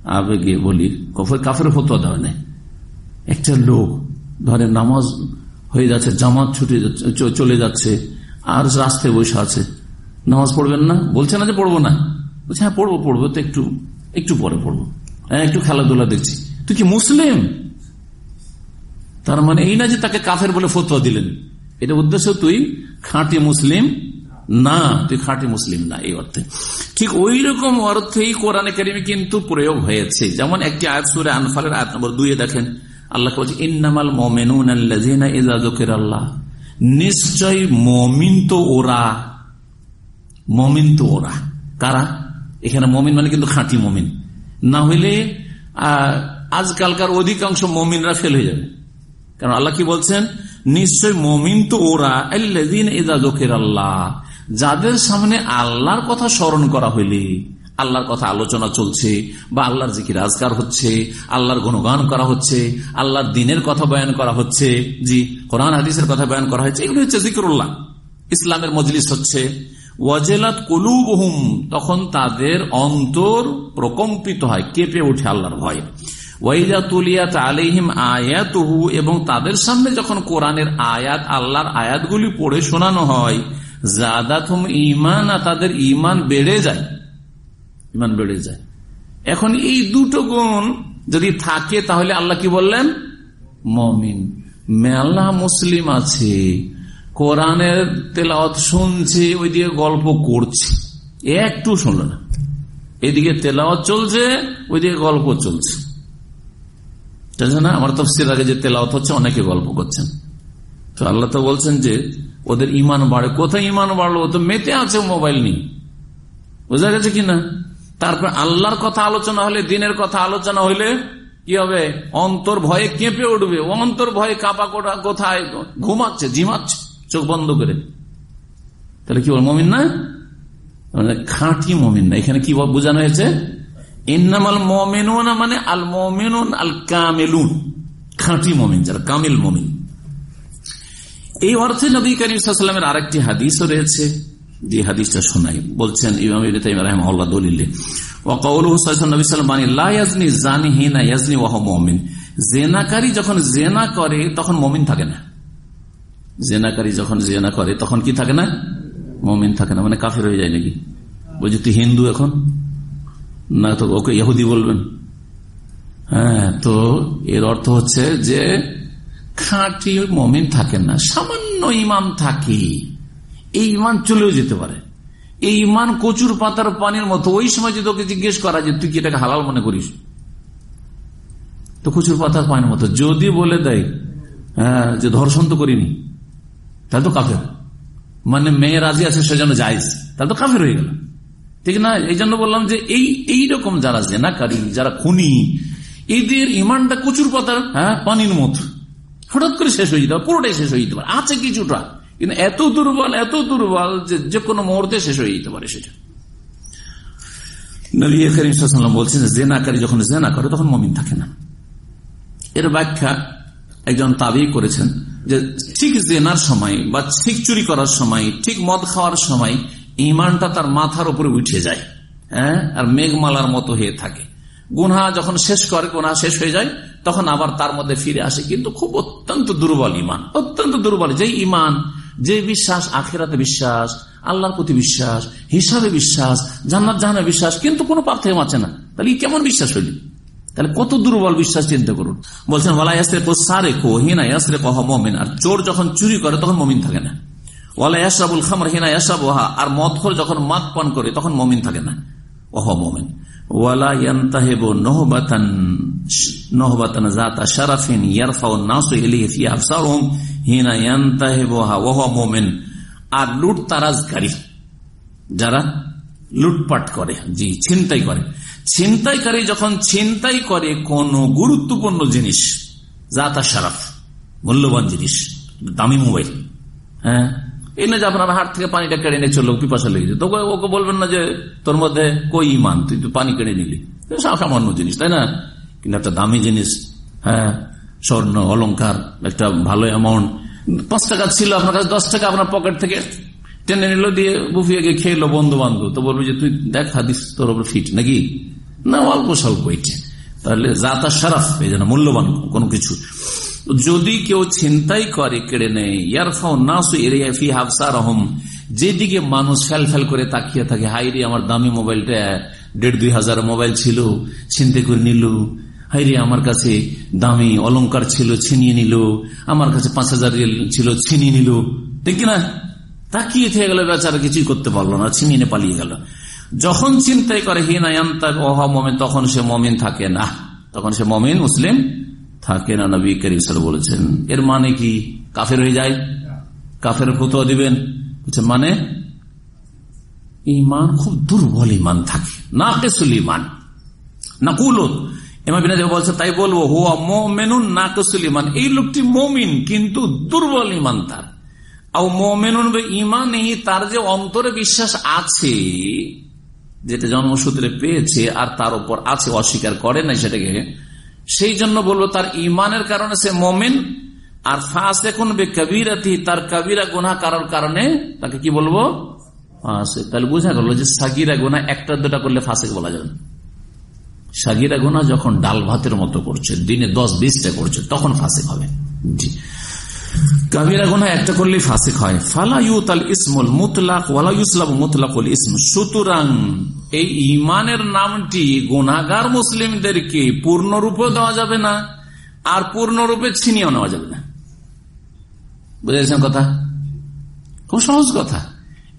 [SPEAKER 1] আবেগে বলি কাফের ফতোয়া দেওয়া নেই। একটা লোক ধরে নামাজ হয়ে যাচ্ছে, জামাত ছুটে চলে যাচ্ছে, আর রাস্তায় বসে আছে। নামাজ পড়বেন না? বলছে না যে পড়ব না। বলছে হ্যাঁ পড়ব পড়ব, তো একটু একটু পরে পড়ব। হ্যাঁ একটু খেলাধুলা দেখছি। তুই কি মুসলিম? তার মানে এই না যে তাকে কাফের বলে ফতোয়া দিলেন। এটা উদ্দেশ্য তুই খাঁটি মুসলিম না, তুই খাঁটি মুসলিম না, এই অর্থে। ঠিক ওই রকম অর্থেই কোরআনে কারিমে কিন্তু প্রয়োগ হয়েছে। যেমন একটি আয়াত সুরে আনফালের আয়াত নম্বর দুইয়ে দেখেন। আল্লাহ বলছে, ইন্নামাল মোমেনুন আল্লাহ নিশ্চয় মমিন তো ওরা মমিন তো ওরা। কারা? এখানে মমিন মানে কিন্তু খাঁটি মমিন। না হইলে আজকালকার অধিকাংশ মমিনরা ফেল হয়ে যাবে। কারণ আল্লাহ কি বলছেন? নিশ্চয় মমিন তো ওরা আল্লাহ যাদের সামনে আল্লাহর কথা স্মরণ করা হইলে, আল্লাহর কথা আলোচনা চলছে বা আল্লাহর জিকির আজকার হচ্ছে, আল্লাহর গুণগান করা হচ্ছে, আল্লাহর দিনের কথা বয়ান করা হচ্ছে, জি, কোরআন, হাদিসের কথা বয়ান করা হচ্ছে, এগুলো হচ্ছে জিকিরুল্লাহ। ইসলামের মজলিস হচ্ছে। ওয়াজেলাত কলুবহুম, তখন তাদের অন্তর প্রকম্পিত হয়, কেঁপে ওঠে আল্লাহর ভয়। ওয়াইজা তুলিয়াত আলিহিম আয়াতহু, এবং তাদের সামনে যখন কোরআনের আয়াত, আল্লাহর আয়াতগুলি পড়ে শোনানো হয়, জাদাতুম ইমান তাদের ইমান বেড়ে যায়। ইমান বেড়ে যায়। এখন এই দুটো গুণ যদি থাকে, তাহলে আল্লাহ কি বললেন? মমিন। মেলা মুসলিম আছে। কোরআনের তেলাওয়াত শুনছে, ওইদিকে গল্প করছি। একটু শুনলো না। এদিকে তেলাওয়াত চলছে, ওইদিকে গল্প চলছে। না আমার তফসির আগে যে তেলাওয়াত হচ্ছে, অনেকে গল্প করছেন। তো আল্লাহ তো বলছেন যে, ওদের ইমান বাড়ে। কোথায় ইমান বাড়লো? ও তো মেতে আছে মোবাইল নিয়ে। বোঝা গেছে কিনা তারপর আল্লাহর কথা আলোচনা হলে, দিনের কথা আলোচনা হলে কি হবে? অন্তর ভয়ে কেঁপে উঠবে। অন্তর ভয়ে কাপা কোথায়? ঘুমাচ্ছে, জিমাচ্ছে। চোখ বন্ধ করে। তাহলে কি বল, মমিন না? মানে খাঁটি মমিন না। এখানে কি বোঝানো হয়েছে? ইন্নামাল মমিনুন মানে আল মমিনুন আল কামেলুন। খাঁটি মমিন, যারা মমিন। এই অর্থে নবী করিমের আরেকটি হাদিসও রয়েছে। যে হাদিসটা শোনাই। বলছেন জেনাকারী যখন জেনা করে, তখন মমিন থাকে না। জেনাকারী যখন জেনা করে, তখন কি থাকে না? মমিন থাকে না মানে কাফের হয়ে যায় নাকি? বলছি, তুই হিন্দু এখন? না তো, ওকে ইহুদি বলবেন। হ্যাঁ তো এর অর্থ হচ্ছে যে, খাঁটি মমিন থাকে না, সামান্য ইমান থাকে। এই ইমান চলেও যেতে পারে। এই ইমান কচুর পাতার পানির মতো, ওই সময় যদি তোকে জিজ্ঞেস করা যে, তুই কি এটাকে হালাল মনে করিস? তো কচুর পাতার পানির মতো। যদি বলে দেয় হ্যাঁ যে, ধর্ষণ তো করিনি। তাহলে তো কাফের। মানে মেয়ে রাজি আছে, সেজন্য যাইজ তাহলে তো কাফের হয়ে গেল। ঠিক না? এই জন্য বললাম যে এই, এইরকম যারা জেনাকারী, যারা খুনি, এদের ইমানটা কচুর পাতার হ্যাঁ পানির মতো। হঠাৎ করে শেষ হয়ে যেতে পারে, পুরোটাই শেষ হয়ে যেতে পারে। আছে কিছুটা, কিন্তু এত দুর্বল এত দুর্বল যে যে কোনো মুহূর্তে শেষ হয়ে যেতে পারে সেটা। বলছেন যখন জেনা করে, তখন মমিন থাকে না। এর ব্যাখ্যা একজন তাবি করেছেন। যে ঠিক জেনার সময় বা ঠিক চুরি করার সময়, ঠিক মদ খাওয়ার সময় ইমানটা তার মাথার উপরে উঠে যায় হ্যাঁ? আর মেঘমালার মতো হয়ে থাকে। গুনহা যখন শেষ করে, গুনহা শেষ হয়ে যায়, তখন আবার তার মধ্যে ফিরে আসে, কিন্তু খুব অত্যন্ত দুর্বল ইমান, অত্যন্ত দুর্বল। যে ইমান, যে বিশ্বাস, আখেরাতে বিশ্বাস, আল্লাহর প্রতি বিশ্বাস, হিসাবে বিশ্বাস, জান্নাত জাহানে বিশ্বাস, কিন্তু কোনো পার্থক্য আছে না। তাহলে কেমন বিশ্বাস হইল? তাহলে কত দুর্বল বিশ্বাস চিন্তা করুন। বলছেন, ওয়ালা ইয়াসরে সারে কো হিনা ইয়াসরে কহ মমিন। আর চোর যখন চুরি করে, তখন মমিন থাকে না। ওয়ালা ইয়াসরাবুল খামর হিনা ইয়াসাবহা আর মদখর যখন মাদ পান করে, তখন মমিন থাকে না। ওয়ালা শারাফিন ওহ মমিন। আর যারা লুটপাট করে, জি, ছিনতাই করে ছিনতাইকারী যখন ছিনতাই করে কোন গুরুত্বপূর্ণ জিনিস যা জাতা শারাফ, মূল্যবান জিনিস, দামি মোবাইল হ্যাঁ? এই না যে আপনার হাট থেকে পানিটা কেড়ে নিয়ে চলল, পিপাসা লেগেছে তো ওকে বলবেন না যে, তোর মধ্যে কই ইমান? তুই পানি কেড়ে নিলি। সামান্য জিনিস, তাই না? কিন্তু একটা দামি জিনিস হ্যাঁ? স্বর্ণ অলঙ্কার একটা ভালো অ্যামাউন্ট পাঁচ টাকা ছিল আপনার কাছে, দশ টাকা আপনার পকেট থেকে টেনে নিল দিয়ে বুফিয়ে গিয়ে খেলো বন্ধু বান্ধব তো বলবে যে, তুই দেখ হাদিস তোর ওপর ফিট নাকি? না, অল্প স্বল্প এটি তাহলে জাতা সারাফ এই যেন মূল্যবান কোনো কিছু। যদি কেউ ছিনতাই করে কেড়ে নেয় যেদিকে মানুষ ফেল ফেল করে তাকিয়ে থাকে হাইরে আমার দামি মোবাইলটা, দেড় দুই হাজার মোবাইল ছিল, ছিনতে করে নিল। হাইরে আমার কাছে দামি অলংকার ছিল, ছিনিয়ে নিল। আমার কাছে পাঁচ হাজার ছিল, ছিনিয়ে নিল। ঠিক না তাকিয়ে থেকে গেল বেচারা কিছুই করতে পারল না, ছিনিয়ে পালিয়ে গেল। যখন চিন্তাই করে হিনায়ান্তা ওহ মমিন, তখন সে মমিন থাকে না। তখন সে মমিন, মুসলিম থাকে না, নবী করিম বলেছেন। এর মানে কি? কাফের হয়ে যায়। কাফের ফতুয়া দিবেন। মানে ইমান খুব দুর্বল ইমান থাকে। না কেসুল ইমান না কুলত বলছে, তাই বলব, হুয়া মোমেনুন না কেসুল ইমান এই লোকটি মমিন, কিন্তু দুর্বল ইমান তার মোমেনুন ইমান তার যে অন্তরে বিশ্বাস আছে, যেটা জন্মসূত্রে পেয়েছে আর তার উপর আছে, অস্বীকার করে না সেটাকে, সেই জন্য বলব তার ইমানের কারণে সে মমিন। আর ফাঁস বে কবিরাতি, তার কবিরা গুনা কারোর কারণে, তাকে কি বলব? তাহলে বোঝা গেল যে সাগিরা গোনা একটা দুটা করলে ফাঁসে বলা যাবে সাগিরা গোনা যখন ডাল ভাতের মতো করছে, দিনে দশ বিশটা করছে, তখন ফাঁসে হবে। জি। কাবিরা গুনা একটা করলেই ফাঁসিক হয়। ফালাইউত আল ইসমুল মুতলাক ওয়ালাইসলাম মুতলাকুল ইসম। সুতরাং এই ইমানের নামটি গুনাগার মুসলিমদেরকে পূর্ণরূপে দেওয়া যাবে না, আর পূর্ণরূপে ছিনিয়েও নেওয়া যাবে না। বুঝেছেন কথা? খুব সহজ কথা।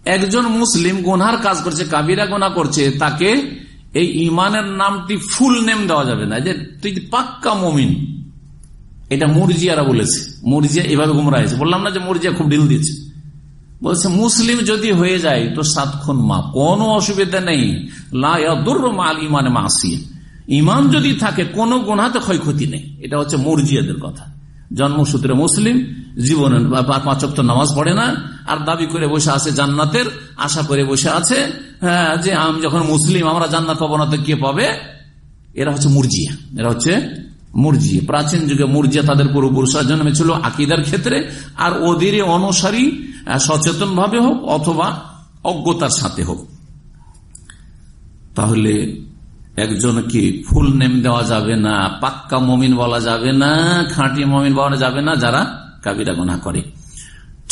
[SPEAKER 1] একজন মুসলিম গোনার কাজ করছে, কাবিরা গোনা করছে, তাকে এই ইমানের নামটি ফুল নেম দেওয়া যাবে না। যে তুই পাক্কা মমিন। এটা মুরজিয়ারা বলেছে। মুরজিয়া এভাবে গুমরা হয়েছে। বললাম না যে মুরজিয়া খুব ডিল দিয়েছে। বলছে, মুসলিম যদি হয়ে যায় তো সাত খুন মা কোনো অসুবিধা নেই। লাল ইমানে মাসিয়া। ইমান যদি থাকে, কোনো গুণাতে ক্ষয়ক্ষতি নেই। এটা হচ্ছে মুরজিয়াদের কথা। জন্মসূত্রে মুসলিম, জীবনে পাঁচক তো নামাজ পড়ে না, আর দাবি করে বসে আছে জান্নাতের, আশা করে বসে আছে হ্যাঁ যে আমি যখন মুসলিম, আমরা জান্নাত পাবো না তো কে পাবে? এরা হচ্ছে মুরজিয়া। এরা হচ্ছে মুরজিয়া প্রাচীন যুগে মুরজিয়া তাদের পূর্বপুরুষরা জন্মেছিল আকিদার ক্ষেত্রে আর ওদের অনুসারী সচেতন ভাবে হোক অথবা অজ্ঞতার সাথে হোক। তাহলে একজনকে ফুল নেম দেওয়া যাবে না, পাক্কা মমিন বলা যাবে না, খাঁটি মমিন বলা যাবে না, যারা কাবিরা গোনা করে?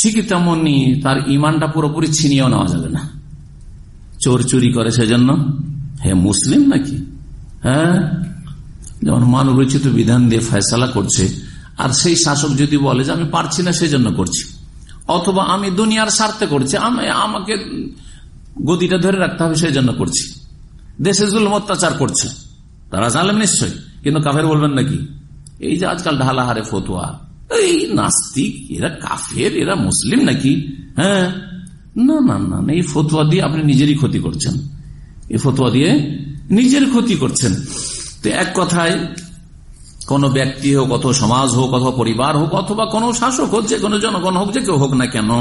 [SPEAKER 1] ঠিকই তেমনি তার ইমানটা পুরোপুরি ছিনিয়েও নেওয়া যাবে না। চোর চুরি করে সেজন্য। হে মুসলিম নাকি? হ্যাঁ? যেমন মানব রচিত বিধান দিয়ে ফয়সালা করছে, আর সেই শাসক যদি বলে যে আমি পারছি না সেই জন্য করছি। অথবা আমি দুনিয়ার স্বার্থে করছি, আমি, আমাকে গদিটা ধরে রাখতে হবে সেই জন্য করছি। দেশে জুলম অত্যাচার করছে। তারা জানলেন নিশ্চয় কিন্তু কাফের বলবেন নাকি? এই যে আজকাল ঢালাহারে ফতুয়া। এই নাস্তিক, এরা কাফের, এরা মুসলিম নাকি? হ্যাঁ? না না না, এই ফতুয়া দিয়ে আপনি নিজেরই ক্ষতি করছেন। এই ফতুয়া দিয়ে নিজের ক্ষতি করছেন। তো এক কথায়, কোন ব্যক্তি হোক অথবা সমাজ হোক অথবা পরিবার হোক অথবা কোন শাসক হোক, যে কোনো জনগণ হোক, যে কেউ হোক না কেন,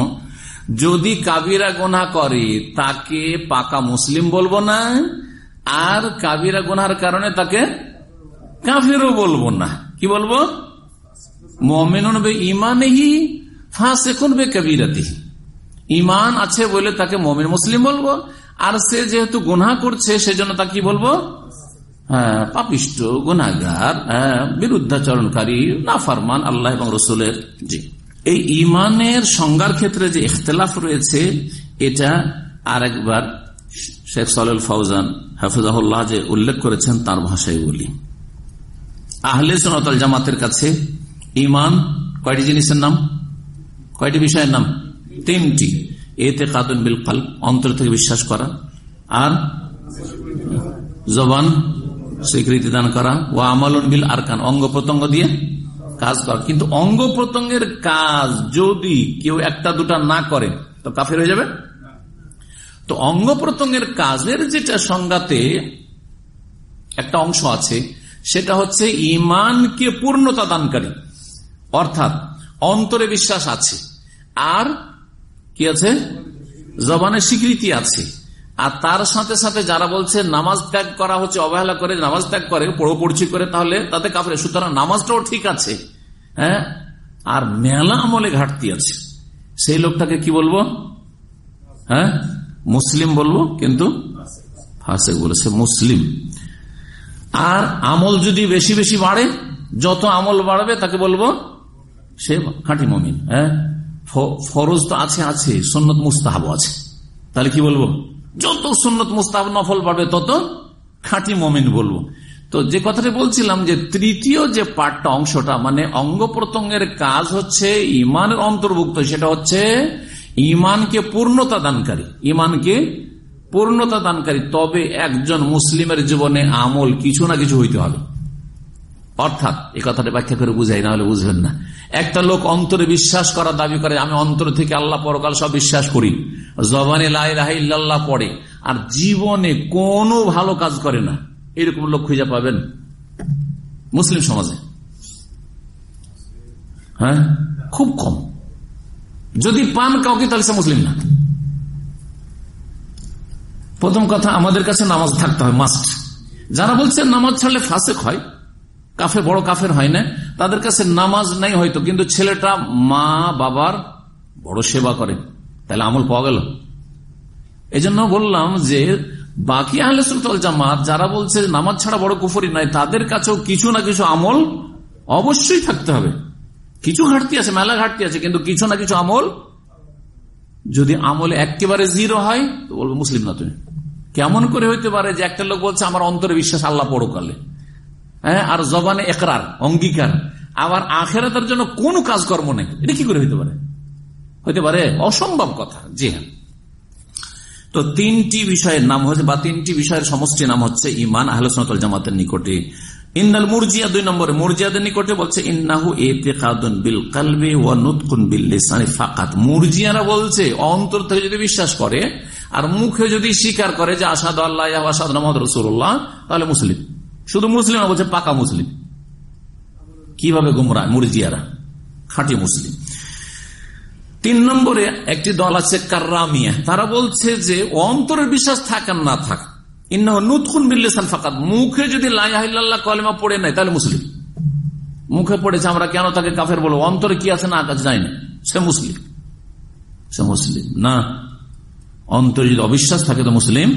[SPEAKER 1] যদি কাবিরা গোনা করে, তাকে পাকা মুসলিম বলব না, আর কাবিরা গোনার কারণে তাকে কাফেরও বলব না। কি বলব? মমিন ইমানেহি ফাঁসে বে কবিরাতি ইমান আছে বলে তাকে মমিন মুসলিম বলব, আর সে যেহেতু গুনা করছে, সেজন্য তাকে কি বলব? পাপিষ্ট গুনাগার হ্যাঁ বিরুদ্ধাচরণকারী নাফারমান আল্লাহ এবং রসুলের। জি। এই ইমানের সংজ্ঞার ক্ষেত্রে যে ইখতলাফ রয়েছে এটা আরেকবার শেখ সাল ফৌজান হাফিজাহুল্লাহ যে উল্লেখ করেছেন তার ভাষায় বলি। আহলে সোনাতল জামাতের কাছে ইমান কয়টি জিনিসের নাম? কয়টি বিষয়ের নাম? তিনটি। এতে কাদুন বিল কাল অন্তর থেকে বিশ্বাস করা। আর জবান স্বীকৃতি দান করা ও আমল বিল আরকান, অঙ্গ প্রত্যঙ্গ দিয়ে কাজ করা। কিন্তু অঙ্গ প্রত্যঙ্গের কাজ যদি কেউ একটা দুটা না করে, তো কাফের হয়ে যাবে? তো অঙ্গ প্রত্যঙ্গের কাজের যেটা সংজ্ঞাতে একটা অংশ আছে, সেটা হচ্ছে ইমানকে পূর্ণতা দানকারী। অর্থাৎ অন্তরে বিশ্বাস আছে, আর কি আছে? জবানের স্বীকৃতি আছে। আর তার সাথে সাথে যারা বলছে নামাজ ত্যাগ করা হচ্ছে, অবহেলা করে নামাজ ত্যাগ করে, পড়ো পড়ছি করে, তাহলে তাতে কাপড়ে সুতরাং নামাজটাও ঠিক আছে হ্যাঁ? আর মেলা আমলে ঘাটতি আছে। সেই লোকটাকে কি বলব? হ্যাঁ? মুসলিম বলব, কিন্তু ফাঁসে বলেছে মুসলিম। আর আমল যদি বেশি বেশি বাড়ে, যত আমল বাড়বে, তাকে বলব সে খাঁটি মমিন হ্যাঁ? ফরজ তো আছে আছে সন্ন্যত মুস্তাহাব আছে। তাহলে কি বলব? যত সুন্নত মুস্তাব নফল পাবে, তত খাঁটি মমিন বলব। তো যে কথাটা বলছিলাম যে তৃতীয় যে পাঠটা, অংশটা মানে অঙ্গ প্রত্যঙ্গের কাজ হচ্ছে ইমানের অন্তর্ভুক্ত, সেটা হচ্ছে ইমানকে পূর্ণতা দানকারী। ইমানকে পূর্ণতা দানকারী। তবে একজন মুসলিমের জীবনে আমল কিছু না কিছু হইতে হবে। অর্থাৎ এই কথাটা ব্যাখ্যা করে বুঝাই না হলে বুঝবেন না। একটা লোক অন্তরে বিশ্বাস করার দাবি করে, আমি অন্তর থেকে আল্লাহ পরকাল সব বিশ্বাস করি। জবানে লাইল্লাহ পড়ে, আর জীবনে কোনো ভালো কাজ করে না। এরকম লোক খুঁজে পাবেন মুসলিম সমাজে। হ্যাঁ? খুব কম। যদি পান কাউকে, তাহলে সে মুসলিম না। প্রথম কথা, আমাদের কাছে নামাজ থাকতে হয়, মাস্ট। যারা বলছেন নামাজ ছাড়লে ফাঁসেক হয় কাফে বড় কাফের হয় না। তাদের কাছে নামাজ নাই হয়তো, কিন্তু ছেলেটা মা, বাবার বড় সেবা করে। তাহলে আমল পাওয়া গেল। এই জন্য বললাম যে, বাকি আহলে সুলতাল জামাত যারা বলছে নামাজ ছাড়া বড় কুফরি নাই তাদের কাছেও কিছু না কিছু আমল অবশ্যই থাকতে হবে। কিছু ঘাটতি আছে, মেলা ঘাটতি আছে, কিন্তু কিছু না কিছু আমল যদি আমলে একেবারে জিরো হয়, তো বলব মুসলিম না তুমি। কেমন করে হইতে পারে যে একটা লোক বলছে, আমার অন্তরে বিশ্বাস আল্লাহ পরকালে। হ্যাঁ আর জবানে একরার অঙ্গীকার। আবার আখেরাতের জন্য কোন কাজকর্ম নেই। এটা কি করে হইতে পারে? হইতে পারে অসম্ভব কথা। জি হ্যাঁ। তো তিনটি বিষয়ের নাম হচ্ছে, বা তিনটি বিষয়ের সমষ্টি নাম হচ্ছে ইমান আহলসনতল জামাতের নিকটে। ইন্নাল মুরজিয়া দুই নম্বরে, মুরজিয়াদের নিকটে বলছে, ইন্নাহু এতেকাদুন বিল কালবে ও নুতকুন বিল লিসানি ফাকাত। মুরজিয়ারা বলছে, অন্তর থেকে যদি বিশ্বাস করে, আর মুখে যদি স্বীকার করে যে আসাদ আল্লাহ আসাদ মোহাম্মদ রসুল্লাহ তাহলে মুসলিম। শুধু মুসলিম না, বলছে পাকা মুসলিম। কীভাবে গুমরা, মুরজিয়ারা? খাঁটি মুসলিম। তিন নম্বরে একটি দল আছে কার্রামিয়া। তারা বলছে যে, অন্তরের বিশ্বাস থাকেন না থাক নুতকুন বিল্লিসান ফাকাত মুখে যদি কলেমা পড়ে নাই তাহলে মুসলিম। মুখে পড়েছে, আমরা কেন তাকে কাফের বলব? অন্তরে কি আছে না কাছে যাই সে মুসলিম। সে মুসলিম। না, অন্তরে যদি অবিশ্বাস থাকে তো মুসলিম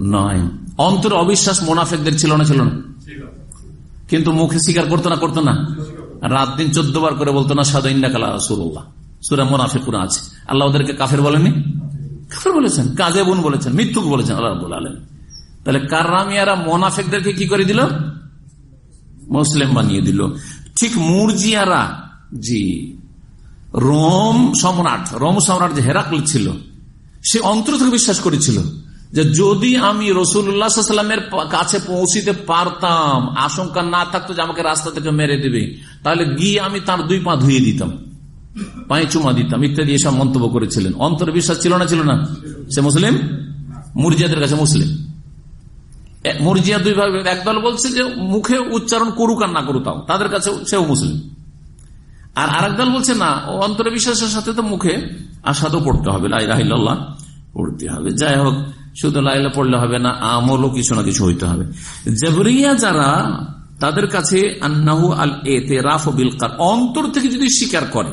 [SPEAKER 1] নয়। অন্তরে অবিশ্বাস মোনাফেকদের ছিল না ছিল না। কিন্তু মুখে স্বীকার করতো না করতো না। রাত দিন চোদ্দ বার করে বলতো না সাদা কালা সুরুল্লাহ সুরা মোনাফেকুরা আছে। আল্লাহ ওদেরকে কাফের বলেনি কাফের বলেছেন। কাজে বোন বলেছেন, মৃত্যুক বলেছেন। আল্লাহ আলম তাহলে কার্রামিয়ারা মোনাফেকদেরকে কি করে দিল? মুসলিম বানিয়ে দিল। ঠিক মুরজিয়ারা, জি, রোম সম্রাট রোম সম্রাট যে হেরাকল ছিল, সে অন্তর থেকে বিশ্বাস করেছিল। যে যদি আমি রসুল্লাহামের কাছে পৌঁছিতে পারতাম, আশঙ্কা না থাকতো যে আমাকে রাস্তা থেকে মেরে দেবে, তাহলে গিয়ে আমি তার দুই পা ধুয়ে দিতাম, পায়ে চুমা দিতাম, ইত্যাদি এসব মন্তব্য করেছিলেন। অন্তর বিশ্বাস ছিল না ছিল না? সে মুসলিম? মুরজিয়াদের কাছে মুসলিম। মুরজিয়া দুই ভাবে একদল বলছে যে মুখে উচ্চারণ করুক আর না করুক, তাও। তাদের কাছে সেও মুসলিম। আর আরেক দল বলছে, না অন্তরে বিশ্বাসের সাথে তো মুখে আসাদও পড়তে হবে পড়তে হবে। যাই হোক শুধু লাইলা পড়লে হবে না, আমলও কিছু না কিছু হইতে হবে। জবরিয়া যারা, তাদের কাছে আন্নাহু আল এতে রাফ বিল অন্তর থেকে যদি স্বীকার করে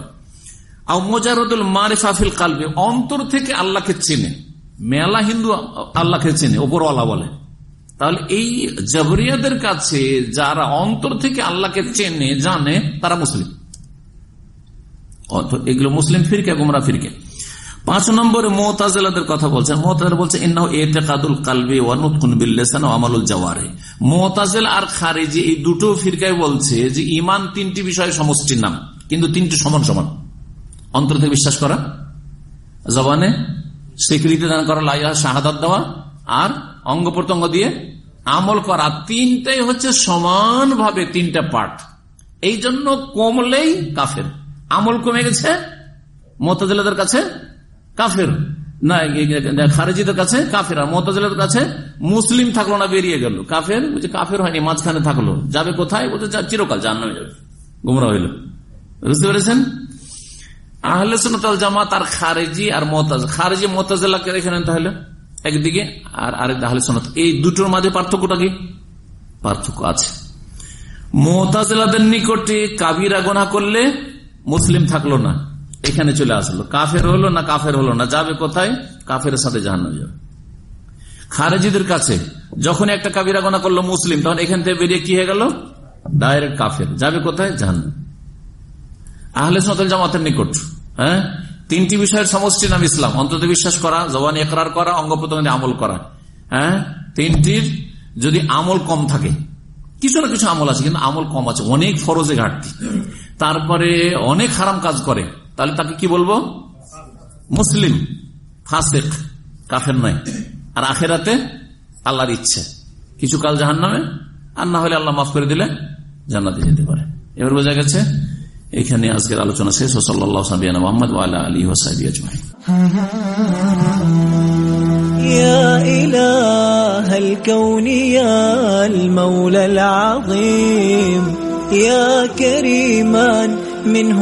[SPEAKER 1] কালবে, অন্তর থেকে আল্লাহকে চেনে, মেলা হিন্দু আল্লাহকে চেনে, ওপরওয়ালা বলে, তাহলে এই জবরিয়াদের কাছে যারা অন্তর থেকে আল্লাহকে চেনে, জানে, তারা মুসলিম। এগুলো মুসলিম ফিরকে, গুমরা ফিরকে। পাঁচ নম্বরে মোহতাজেলাদের কথা বলছেন। মোহতাজ বলছে, ইন্নাহ এতেকাদুল কালবি ওয়ানুৎকুন বিল্লেসান আমালুল জওয়ারে। মোহতাজেল আর খারেজি এই দুটো ফিরকায় বলছে যে ইমান তিনটি বিষয় সমষ্টির নাম, কিন্তু তিনটি সমান সমান। অন্তর থেকে বিশ্বাস করা, জবানে স্বীকৃতি দান করা লাইয়া শাহাদাত দেওয়া, আর অঙ্গ প্রত্যঙ্গ দিয়ে আমল করা, তিনটাই হচ্ছে সমানভাবে তিনটা পার্ট। এই জন্য কমলেই কাফের। আমল কমে গেছে, মোতাজেলাদের কাছে কাফের। না খারেজিদের কাছে, কাফের। আর মোতাজেলাদের কাছে, মুসলিম থাকল না, বেরিয়ে গেল। কাফের বলছে, কাফের হয়নি, মাঝখানে থাকল। যাবে কোথায়? বলছে চিরকাল জানানো যাবে। গুমরা হইল। বুঝতে পেরেছেন? আহলে সুনতাল জামাত আর খারেজি আর মতাজ, খারেজি রেখে নেন তাহলে, একদিকে। আর এই দুটোর মাঝে পার্থক্যটা কি? পার্থক্য আছে। নিকটে কাবিরা গোনা করলে মুসলিম থাকল না। এখানে চলে আসলো। কাফের হলো না কাফের হলো না? যাবে কোথায়? কাফের সাথে জাহান্ন যাবে। খারেজিদের কাছে যখন একটা কাবিরা গোনা করল মুসলিম, তখন এখান থেকে বেরিয়ে কি হয়ে গেল? ডাইরেক্ট কাফের। যাবে কোথায়? জাহান্ন আহলে সতল জামাতের নিকট। হ্যাঁ? তিনটি বিষয়ের সমষ্টি নাম ইসলাম। অন্তত বিশ্বাস করা, জবান একরার করা, অঙ্গ প্রত্যঙ্গ আমল করা। হ্যাঁ? তিনটির যদি আমল কম থাকে, কিছু না কিছু আমল আছে, কিন্তু আমল কম আছে, অনেক ফরজে ঘাটতি। তারপরে অনেক হারাম কাজ করে। তাহলে তাকে কি বলবো মুসলিম ফাসেক কাফের নয় আর আখেরাতে আল্লাহর ইচ্ছে কিছু কাল জাহান নামে আর না হলে আল্লাহ মাফ করে দিলে জান্নাতে যেতে পারে এবার বোঝা গেছে এখানে আজকের আলোচনা শেষ সাল্লাহ সাবিয়ানা মোহাম্মদ আলী হোসাইদি আজমাই
[SPEAKER 2] يا إله الكون يا المولى العظيم يا كريما منه